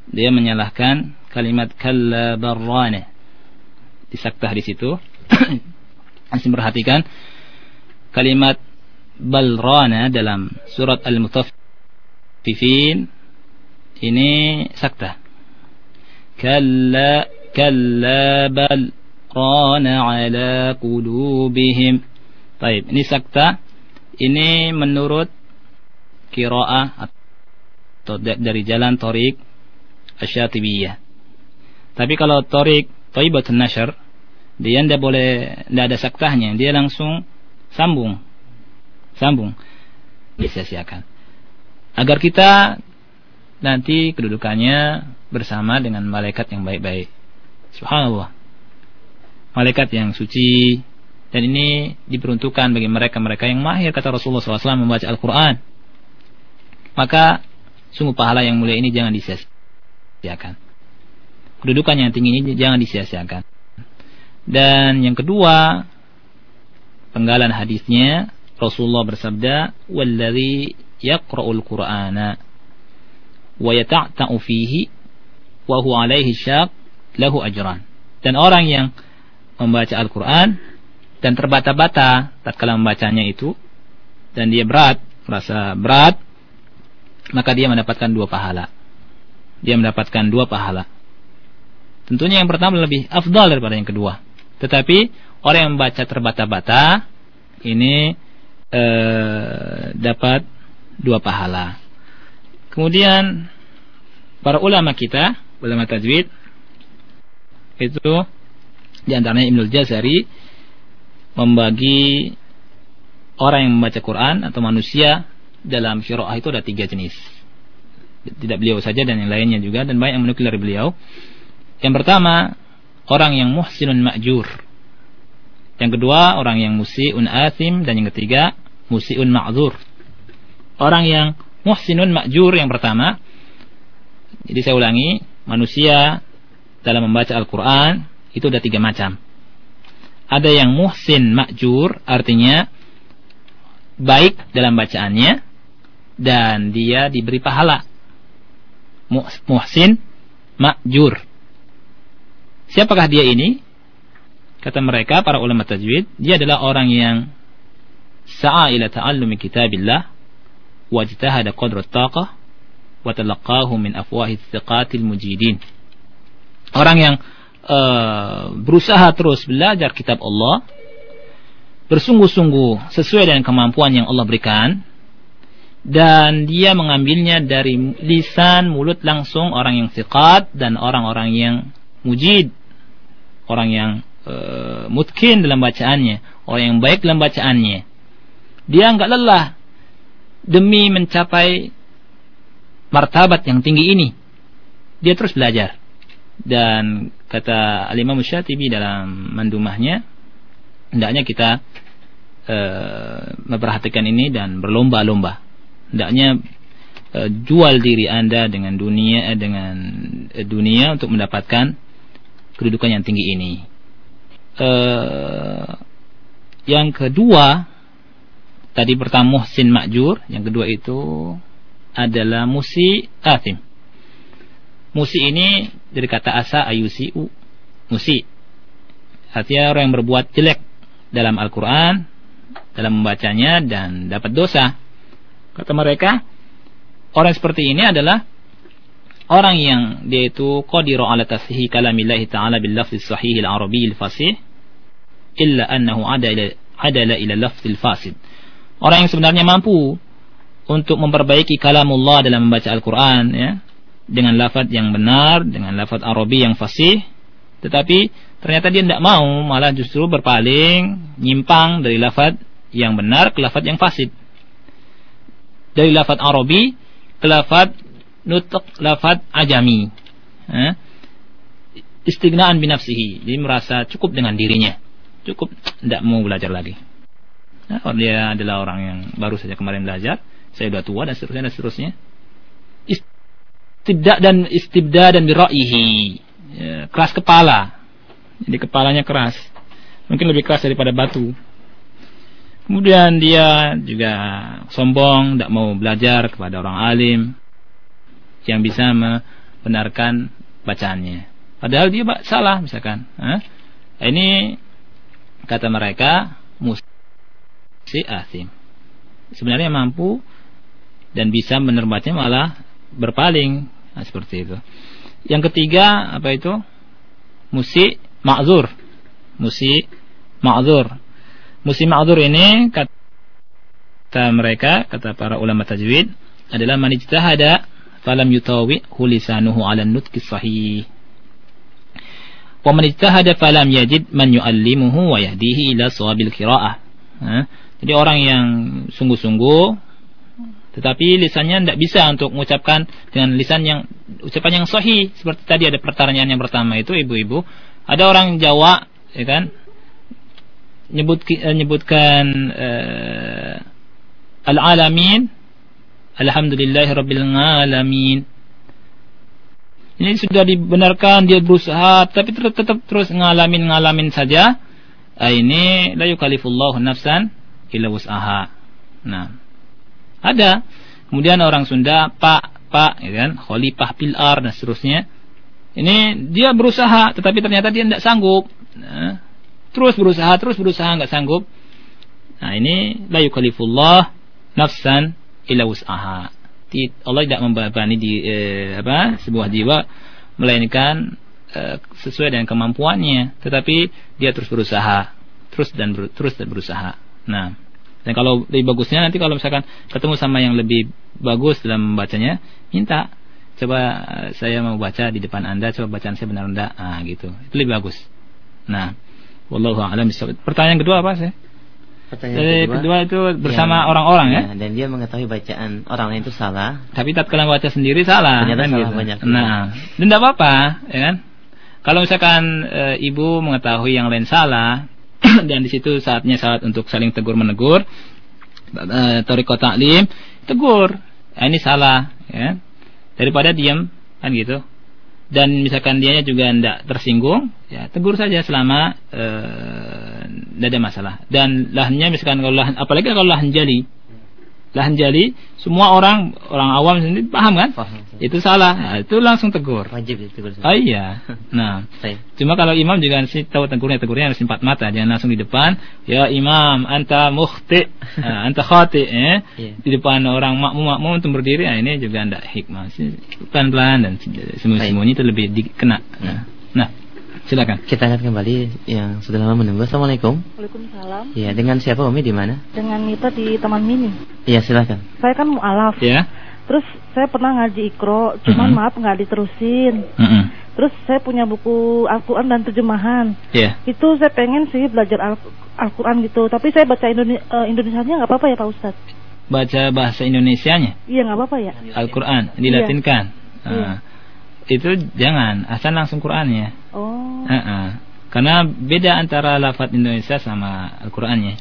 dia menyalahkan kalimat kalla barrana. Disaktah di situ. *clears throat* Masih perhatikan kalimat balrana dalam surat Al-Mutaffifin ini sakta. Kalla kalla bal rana ala qulubihim. Baik, ini sakta. Ini menurut kiraah atau dari jalan Torik Asyatibiyah. Tapi kalau Torik Taibatun Nashr, dia tidak boleh, tidak ada saktahnya. Dia langsung sambung. Sambung. Disia-siakan. Agar kita nanti kedudukannya bersama dengan malaikat yang baik-baik. Subhanallah malaikat yang suci dan ini diperuntukkan bagi mereka-mereka yang mahir kata Rasulullah SAW membaca Al-Quran maka sungguh pahala yang mulia ini jangan disia-siakan kedudukan yang tinggi ini jangan disia-siakan dan yang kedua penggalan hadisnya Rasulullah bersabda walladzi yaqra'ul qur'ana wa yata'ta'u fihi wa huwa alaihi syaq lahu ajran dan orang yang membaca Al-Quran dan terbata-bata tatkala membacanya itu dan dia berat, merasa berat, maka dia mendapatkan dua pahala. Dia mendapatkan dua pahala. Tentunya yang pertama lebih afdal daripada yang kedua. Tetapi orang yang membaca terbata-bata ini eh, dapat dua pahala. Kemudian para ulama kita, ulama tajwid itu di antaranya Ibnu Jazari membagi orang yang membaca Quran atau manusia dalam syirah itu ada tiga jenis. Tidak beliau saja dan yang lainnya juga dan banyak yang menukil dari beliau. Yang pertama, orang yang muhsinun ma'jur. Yang kedua, orang yang musiun asim dan yang ketiga, musiun ma'zur. Orang yang muhsinun ma'jur yang pertama. Jadi saya ulangi, manusia dalam membaca Al-Qur'an itu ada tiga macam. Ada yang muhsin ma'jur artinya baik dalam bacaannya dan dia diberi pahala. Muhsin ma'jur. Siapakah dia ini? Kata mereka para ulama tajwid, dia adalah orang yang sa'a ila ta'allumi kitabillah wajtahada qadra taqah wa talaqahu min afwahi thiqatil mujidin. Orang yang uh, berusaha terus belajar kitab Allah bersungguh-sungguh sesuai dengan kemampuan yang Allah berikan dan dia mengambilnya dari lisan mulut langsung orang yang siqat dan orang-orang yang mujid orang yang uh, mutkin dalam bacaannya, orang yang baik dalam bacaannya. Dia enggak lelah demi mencapai martabat yang tinggi ini. Dia terus belajar. Dan kata Al-Imam Syatibi dalam mandumahnya, hendaknya kita uh, memperhatikan ini dan berlomba-lomba. Hendaknya uh, jual diri Anda dengan dunia dengan dunia untuk mendapatkan kedudukan yang tinggi ini. Uh, yang kedua, tadi pertama muhsin makjur, yang kedua itu adalah musi atim. Musi ini dari kata asa ayusiu, musi. Artinya orang yang berbuat jelek dalam Al-Quran, dalam membacanya dan dapat dosa. Kata mereka, orang seperti ini adalah orang yang dia itu qadiru ala tashihi kalamillahi ta'ala bil lafzi sahih al arabi al fasih illa annahu adala adala ila lafzi al fasid orang yang sebenarnya mampu untuk memperbaiki kalamullah dalam membaca Al-Quran ya dengan lafaz yang benar dengan lafaz Arabi yang fasih tetapi ternyata dia tidak mau malah justru berpaling nyimpang dari lafaz yang benar ke lafaz yang fasid dari lafaz Arabi ke lafaz nutuk lafad ajami. Eh? Istighnaan binafsihi. Jadi merasa cukup dengan dirinya. Cukup tidak mau belajar lagi. Nah, dia adalah orang yang baru saja kemarin belajar, saya sudah tua dan seterusnya dan seterusnya. Istibda dan istibda dan biraihi. Ya, keras kepala. Jadi kepalanya keras. Mungkin lebih keras daripada batu. Kemudian dia juga sombong, tidak mau belajar kepada orang alim yang bisa membenarkan bacaannya. Padahal dia salah misalkan. Ini kata mereka musi asim. Sebenarnya mampu dan bisa menerbatnya malah berpaling. Nah, seperti itu. Yang ketiga apa itu? Musi ma'zur. Musi ma'zur. Musi ma'zur ini kata mereka, kata para ulama tajwid adalah manijtahada falam yutawi lisanuhu ala nutki sahih wa man ijtahada falam yajid man yuallimuhu wa yahdihi ila sawabil qiraah. Jadi orang yang sungguh-sungguh tetapi lisannya tidak bisa untuk mengucapkan dengan lisan yang ucapan yang sahih. Seperti tadi ada pertanyaan yang pertama itu ibu-ibu. Ada orang Jawa ya kan? Nyebut eh, nyebutkan uh, al-alamin. Alhamdulillahirrabbilalamin. Ini sudah dibenarkan dia berusaha tapi tetap, tetap terus ngalamin ngalamin saja. Ah, ini la yukalifullahu nafsan illa wus'aha. Nah, ada. Kemudian orang Sunda, Pak, Pak, ya kan, khalifah pilar dan seterusnya. Ini dia berusaha, tetapi ternyata dia tidak sanggup. Nah, terus berusaha, terus berusaha nggak sanggup. Nah, ini la yukalifullah nafsan ila wus'aha. Allah tidak membebani di eh, apa sebuah jiwa melainkan eh, sesuai dengan kemampuannya, tetapi dia terus berusaha. terus dan ber, terus dan berusaha. Nah, dan kalau lebih bagusnya nanti kalau misalkan ketemu sama yang lebih bagus dalam membacanya, minta coba eh, saya mau baca di depan Anda, coba bacaan saya benar enggak. Ah, gitu. Itu lebih bagus. Nah, wallahu a'lam Pertanyaan kedua apa sih? Pertanyaan kedua, kedua itu bersama orang-orang ya, ya. Dan dia mengetahui bacaan orang lain itu salah. Tapi tatkala baca sendiri salah. Ternyata kan salah gitu. banyak. Nah, dan tidak apa-apa, ya kan? Kalau misalkan e, ibu mengetahui yang lain salah, *clears throat* dan di situ saatnya saat untuk saling tegur menegur e, toriko taklim tegur nah, ini salah ya daripada diam kan gitu dan misalkan dia juga tidak tersinggung ya tegur saja selama tidak e, ada masalah. Dan lahannya misalkan kalau lahan apalagi kalau lahan jali lahan jali semua orang orang awam sendiri paham kan? Paham. itu salah. Nah, itu langsung tegur. Wajib ditegur oh iya. *laughs* Nah cuma kalau imam juga sih tahu tegurnya tegurnya harus empat mata jangan langsung di depan. Ya imam anta mukhti *laughs* nah, anta khati eh yeah. di depan orang makmum makmum untuk berdiri nah, ini juga tidak hikmah pelan pelan dan sembunyi sembunyi itu lebih dikena nah, nah Silakan. Kita akan kembali yang sudah lama menunggu. Assalamualaikum. Waalaikumsalam. Ya, dengan siapa Umi di mana? Dengan Nita di Taman Mini. Iya, silakan. Saya kan mualaf. Ya. Terus saya pernah ngaji ikro, cuman mm -hmm. maaf nggak diterusin. Mm -hmm. Terus saya punya buku Al-Quran dan terjemahan. Yeah. Itu saya pengen sih belajar Al-Quran gitu. Tapi saya baca Indone uh, Indonesianya nggak apa-apa ya Pak Ustadz? Baca bahasa Indonesianya? Iya nggak apa-apa ya. Al-Quran dilatinkan. Iya. Uh. Iya itu jangan asal langsung Qurannya. Oh. Uh -uh. Karena beda antara lafadz Indonesia sama Al-Qur'annya.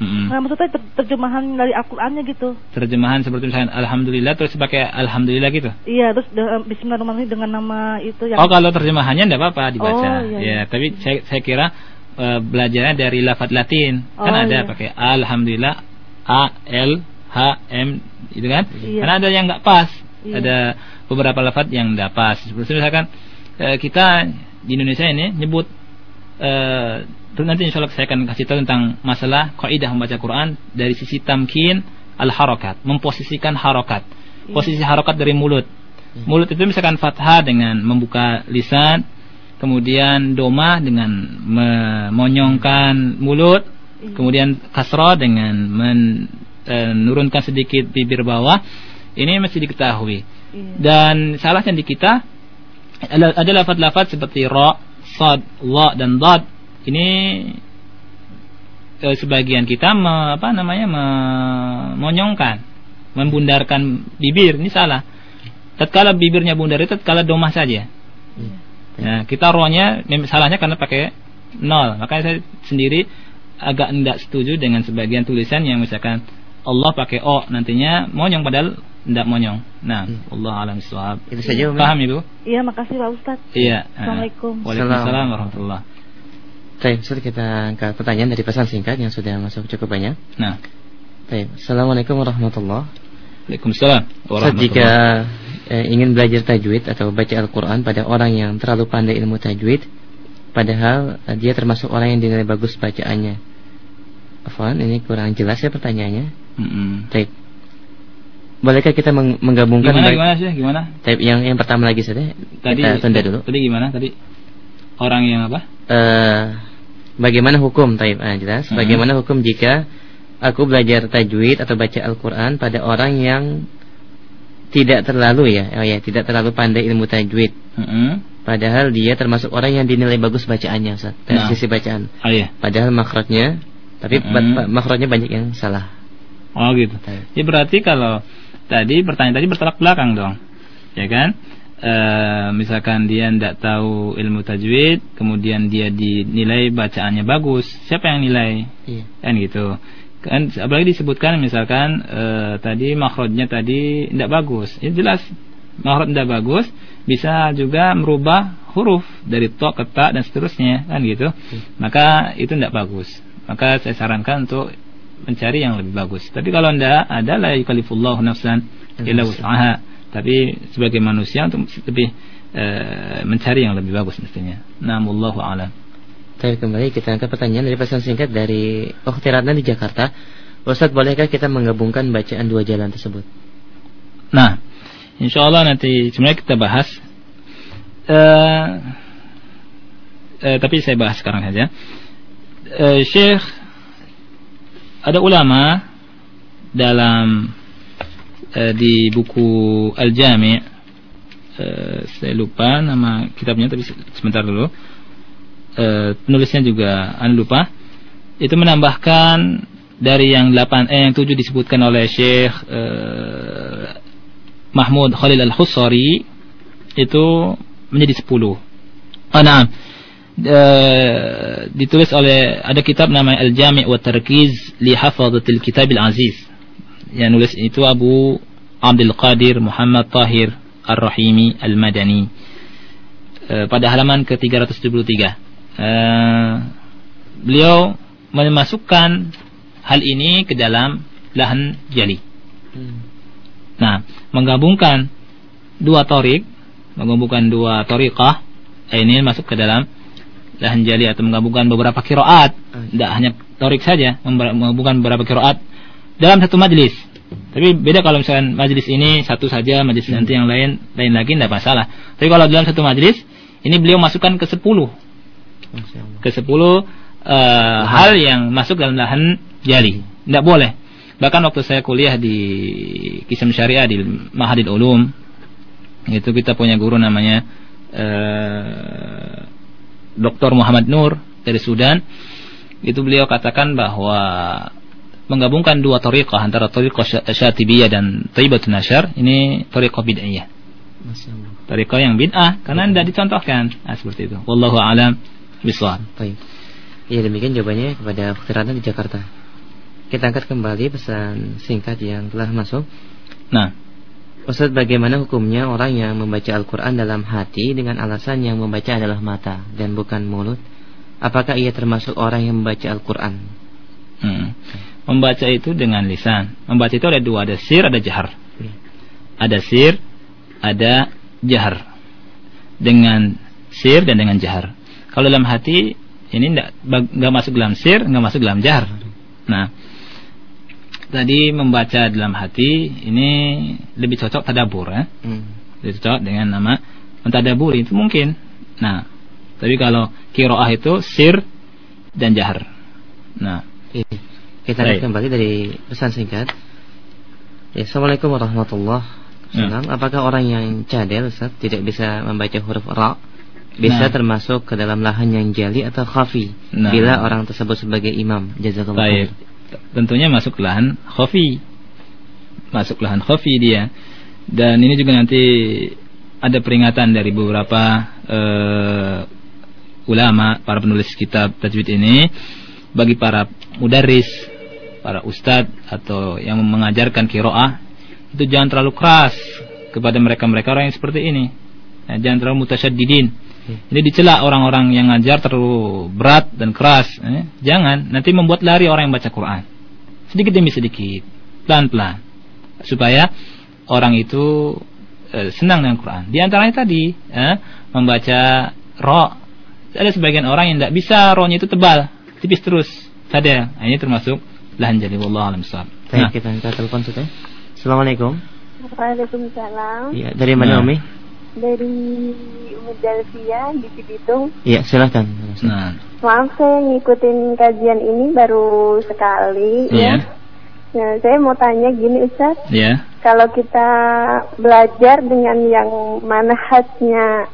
Mm. Nah, maksudnya ter terjemahan dari Al-Qur'annya gitu. Terjemahan seperti misalnya alhamdulillah terus pakai alhamdulillah gitu. Iya, terus bismillahirrahmanirrahim dengan nama itu yang Oh, kalau terjemahannya enggak apa-apa dibaca. Oh, iya, iya. Ya, tapi saya saya kira uh, belajarnya dari lafadz Latin. Kan oh, kan ada iya. pakai alhamdulillah A L H M itu kan? Iya. Karena ada yang enggak pas. Iya. Ada beberapa lafaz yang tidak pas. Seperti misalkan e, kita di Indonesia ini nyebut e, nanti insya Allah saya akan kasih tahu tentang masalah kaidah membaca Quran dari sisi tamkin al harokat, memposisikan harokat, iya. posisi harokat dari mulut. Iya. Mulut itu misalkan fathah dengan membuka lisan, kemudian doma dengan memonyongkan mulut, iya. kemudian kasro dengan menurunkan sedikit bibir bawah. Ini mesti diketahui. Dan salahnya di kita ada lafaz-lafaz seperti ra, sad, la dan dad. Ini eh, sebagian kita me, apa namanya memonyongkan, membundarkan bibir. Ini salah. Tatkala bibirnya bundar itu tatkala domah saja. Nah, kita rohnya salahnya karena pakai nol. Makanya saya sendiri agak tidak setuju dengan sebagian tulisan yang misalkan Allah pakai o nantinya monyong padahal tidak monyong. Nah, hmm. Allah alam suhab. Itu saja, Umi. Paham Ibu? Iya, makasih Pak Ustaz. Iya. Assalamualaikum. Waalaikumsalam warahmatullah. Baik, sudah kita angkat pertanyaan dari pesan singkat yang sudah masuk cukup banyak. Nah. Baik, Assalamualaikum warahmatullah. Waalaikumsalam warahmatullah. Jika eh, ingin belajar tajwid atau baca Al-Quran pada orang yang terlalu pandai ilmu tajwid, padahal eh, dia termasuk orang yang dinilai bagus bacaannya. Afwan, ini kurang jelas ya pertanyaannya. Mm -hmm. Baik, Bolehkah kita menggabungkan Gimana gimana sih? Gimana? Type yang yang pertama lagi saja. Tadi kita tunda dulu. Tadi gimana tadi? Orang yang apa? Uh, bagaimana hukum type ah, jelas. Hmm. Bagaimana hukum jika aku belajar tajwid atau baca Al-Qur'an pada orang yang tidak terlalu ya, oh ya, tidak terlalu pandai ilmu tajwid. Hmm. Padahal dia termasuk orang yang dinilai bagus bacaannya, Ustaz. Dari nah. sisi bacaan. Oh, iya. Padahal makhrajnya tapi hmm. makhrajnya banyak yang salah. Oh gitu. Ya berarti kalau tadi pertanyaan tadi bertolak belakang dong ya kan? E, misalkan dia tidak tahu ilmu tajwid kemudian dia dinilai bacaannya bagus siapa yang nilai? Iya. kan gitu. Kan apalagi disebutkan misalkan e, tadi makhrajnya tadi tidak bagus. Ya jelas makhraj tidak bagus bisa juga merubah huruf dari to ke ta dan seterusnya kan gitu. Iya. maka itu tidak bagus. Maka saya sarankan untuk mencari yang lebih bagus. Tapi kalau anda ada la yukalifullahu nafsan illa wus'aha. Tapi sebagai manusia untuk lebih e, mencari yang lebih bagus mestinya. Namullahu a'lam. Baik kembali kita angkat pertanyaan dari pesan singkat dari Ukhti Ratna di Jakarta. Ustaz bolehkah kita menggabungkan bacaan dua jalan tersebut? Nah, insya Allah nanti sebenarnya kita bahas. Uh, uh, tapi saya bahas sekarang saja uh, Syekh ada ulama dalam uh, di buku Al-Jami' uh, saya lupa nama kitabnya tapi sebentar dulu. Uh, penulisnya juga anda lupa. Itu menambahkan dari yang 8 eh yang 7 disebutkan oleh Syekh uh, Mahmud Khalil Al-Husari itu menjadi 10. Oh, nah, uh, ditulis oleh ada kitab namanya Al-Jami' wa Tarkiz li Hafadhatil Kitab Al-Aziz. Yang nulis itu Abu Abdul Qadir Muhammad Tahir Ar-Rahimi Al-Madani. Uh, pada halaman ke-373. Uh, beliau memasukkan hal ini ke dalam lahan jali. Hmm. Nah, menggabungkan dua torik, menggabungkan dua torikah, ini masuk ke dalam lahan jali atau menggabungkan beberapa kiroat, tidak hanya torik saja, menggabungkan beberapa kiroat dalam satu majlis. Tapi beda kalau misalkan majlis ini satu saja, majlis hmm. nanti yang lain lain lagi tidak masalah. Tapi kalau dalam satu majlis, ini beliau masukkan ke sepuluh, ke sepuluh uh, hal yang masuk dalam lahan jali. Tidak boleh. Bahkan waktu saya kuliah di Kisam Syariah di Mahadil Ulum, itu kita punya guru namanya uh, Dr. Muhammad Nur dari Sudan. Itu beliau katakan bahwa menggabungkan dua tariqah antara tariqah syatibiyah dan taibatun nasyar ini tariqah bid'iyah. Tariqah yang bid'ah karena tidak dicontohkan. Nah, seperti itu. Wallahu a'lam bishawab. Baik. Ya demikian jawabannya kepada Firana di Jakarta. Kita angkat kembali pesan singkat yang telah masuk. Nah, Ustaz bagaimana hukumnya orang yang membaca Al-Quran dalam hati dengan alasan yang membaca adalah mata dan bukan mulut? Apakah ia termasuk orang yang membaca Al-Quran? Hmm. Membaca itu dengan lisan. Membaca itu ada dua, ada sir, ada jahar. Ada sir, ada jahar. Dengan sir dan dengan jahar. Kalau dalam hati ini nggak masuk dalam sir, nggak masuk dalam jahar. Nah, tadi membaca dalam hati ini lebih cocok tadabur ya. Hmm. Lebih cocok dengan nama mentadabur itu mungkin. Nah, tapi kalau kiroah itu sir dan jahar. Nah, kita lihat kembali dari pesan singkat. Ya, Assalamualaikum warahmatullahi wabarakatuh. Ya. Apakah orang yang cadel Ustaz tidak bisa membaca huruf ra bisa nah. termasuk ke dalam lahan yang jali atau khafi nah. bila orang tersebut sebagai imam jazakallahu tentunya masuk lahan khafi. Masuk lahan khafi dia. Dan ini juga nanti ada peringatan dari beberapa uh, ulama para penulis kitab tajwid ini bagi para mudaris para ustadz atau yang mengajarkan kiroah itu jangan terlalu keras kepada mereka-mereka orang yang seperti ini. Ya, jangan terlalu mutasyadidin ini dicela orang-orang yang ngajar terlalu berat dan keras. Eh? Jangan, nanti membuat lari orang yang baca Quran. Sedikit demi sedikit, pelan-pelan. Supaya orang itu eh, senang dengan Quran. Di antaranya tadi, eh, membaca ro. Ada sebagian orang yang tidak bisa rohnya itu tebal, tipis terus. Ada. Nah, ini termasuk lahan jadi. Wallah alam nah. kita minta telepon sudah. Assalamualaikum. Waalaikumsalam. Iya, dari mana nah. Umi? Dari Mudelvia di Cibitung. Iya, silahkan. Nah. Maaf saya ngikutin kajian ini baru sekali yeah. ya. Nah, saya mau tanya gini Ustaz. Iya. Kalau kita belajar dengan yang manhajnya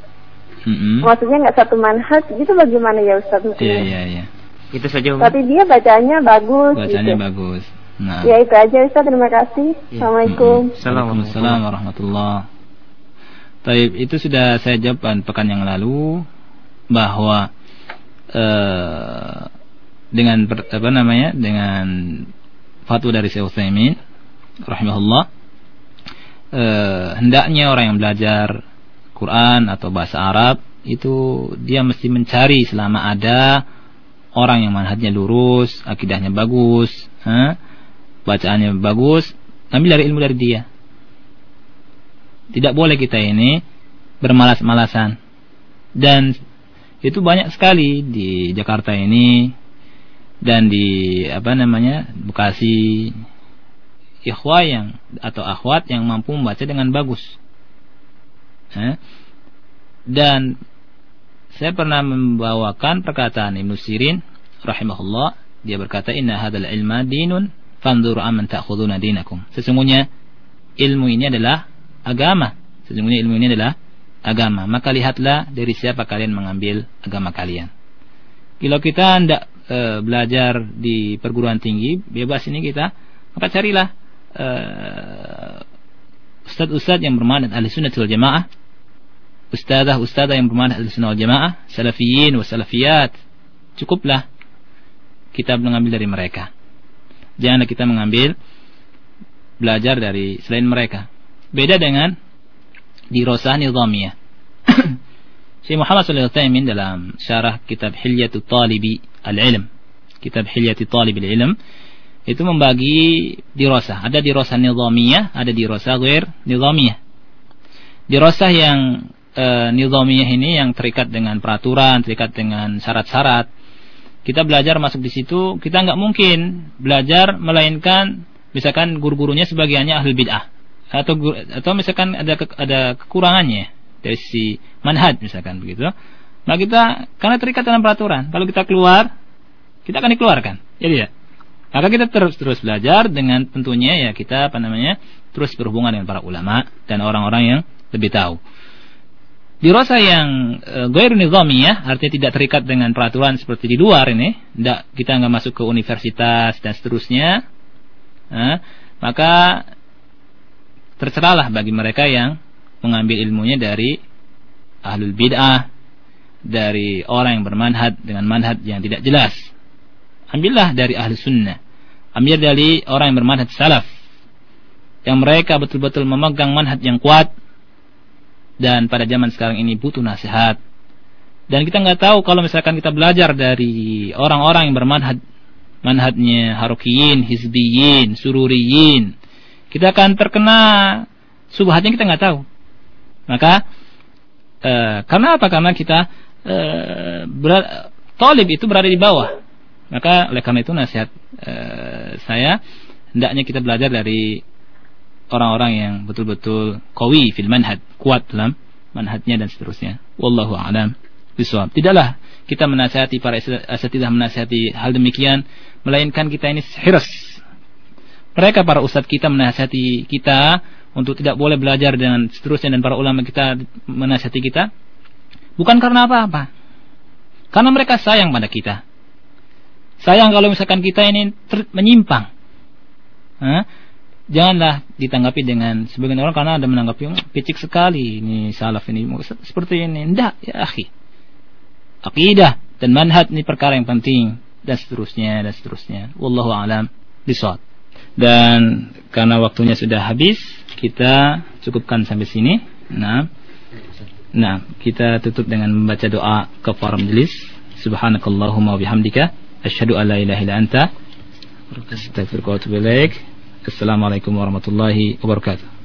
mm -hmm. maksudnya nggak satu manhaj itu bagaimana ya Ustaz Iya, iya, iya. Itu saja. Um. Tapi dia bacanya bagus Bacanya gitu. bagus. Nah. Ya itu aja Ustaz, terima kasih. Ya. Assalamualaikum. Assalamualaikum warahmatullahi Taib itu sudah saya jawab pekan yang lalu bahwa uh, dengan apa namanya dengan fatwa dari Syekh Utsaimin rahimahullah uh, hendaknya orang yang belajar Quran atau bahasa Arab itu dia mesti mencari selama ada orang yang manhajnya lurus, akidahnya bagus, huh? bacaannya bagus, ambil dari ilmu dari dia tidak boleh kita ini bermalas-malasan. Dan itu banyak sekali di Jakarta ini dan di apa namanya Bekasi ikhwah yang atau akhwat yang mampu membaca dengan bagus. Dan saya pernah membawakan perkataan Ibnu Sirin rahimahullah dia berkata inna hadzal ilma dinun fanzuru amman ta'khuduna dinakum. Sesungguhnya ilmu ini adalah agama. Sesungguhnya ilmu ini adalah agama. Maka lihatlah dari siapa kalian mengambil agama kalian. Kalau kita tidak e, belajar di perguruan tinggi, bebas ini kita, maka carilah e, ustadz-ustadz yang bermanat ahli sunnah wal jamaah, ustadzah-ustadzah yang bermanat ahli sunnah wal jamaah, salafiyin wa salafiyat. Cukuplah kita mengambil dari mereka. Janganlah kita mengambil belajar dari selain mereka. Beda dengan di Rosah Nizamiyah. *clears throat* Syekh Muhammad Sallallahu Alaihi dalam syarah kitab Hilyatul Talibi Al-Ilm, kitab Hilyatul Talibi Al-Ilm, itu membagi dirosah. Ada dirosah nizamiyah, ada dirosah ghair nizamiyah. Dirosah yang e, nizamiyah ini yang terikat dengan peraturan, terikat dengan syarat-syarat. Kita belajar masuk di situ, kita nggak mungkin belajar melainkan misalkan guru-gurunya sebagiannya ahli bid'ah atau atau misalkan ada ke, ada kekurangannya dari si manhaj misalkan begitu. Nah kita karena terikat dalam peraturan, kalau kita keluar kita akan dikeluarkan. Jadi ya maka kita terus terus belajar dengan tentunya ya kita apa namanya terus berhubungan dengan para ulama dan orang-orang yang lebih tahu. Di rosa yang e, gair ya artinya tidak terikat dengan peraturan seperti di luar ini, tidak kita nggak masuk ke universitas dan seterusnya, nah, maka terceralah bagi mereka yang mengambil ilmunya dari ahlul bid'ah, dari orang yang bermanhad dengan manhad yang tidak jelas. Ambillah dari ahli sunnah. Ambil dari orang yang bermanhaj salaf. Yang mereka betul-betul memegang manhaj yang kuat dan pada zaman sekarang ini butuh nasihat. Dan kita nggak tahu kalau misalkan kita belajar dari orang-orang yang bermanhaj manhajnya harukiyin, hizbiyin, sururiyin kita akan terkena subhatnya kita nggak tahu maka e, karena apa karena kita e, berat, talib itu berada di bawah maka oleh karena itu nasihat e, saya hendaknya kita belajar dari orang-orang yang betul-betul kawi fil manhaj, kuat dalam manhajnya dan seterusnya. Wallahu a'lam bishawab. Tidaklah kita menasihati para asatidah menasihati hal demikian melainkan kita ini hiras. Mereka para ustadz kita menasihati kita untuk tidak boleh belajar dengan seterusnya dan para ulama kita menasihati kita bukan karena apa-apa. Karena mereka sayang pada kita. Sayang kalau misalkan kita ini menyimpang. Hah? Janganlah ditanggapi dengan sebagian orang karena ada menanggapi oh, picik sekali ini salaf ini seperti ini. Tidak ya akhi. Akidah dan manhaj ini perkara yang penting dan seterusnya dan seterusnya. Wallahu alam bisawab. Dan karena waktunya sudah habis, kita cukupkan sampai sini. Nah, nah kita tutup dengan membaca doa kafar majelis. Subhanakallahumma bihamdika Asyhadu an la ilaha illa anta astaghfiruka wa atubu ilaik. Assalamualaikum warahmatullahi wabarakatuh.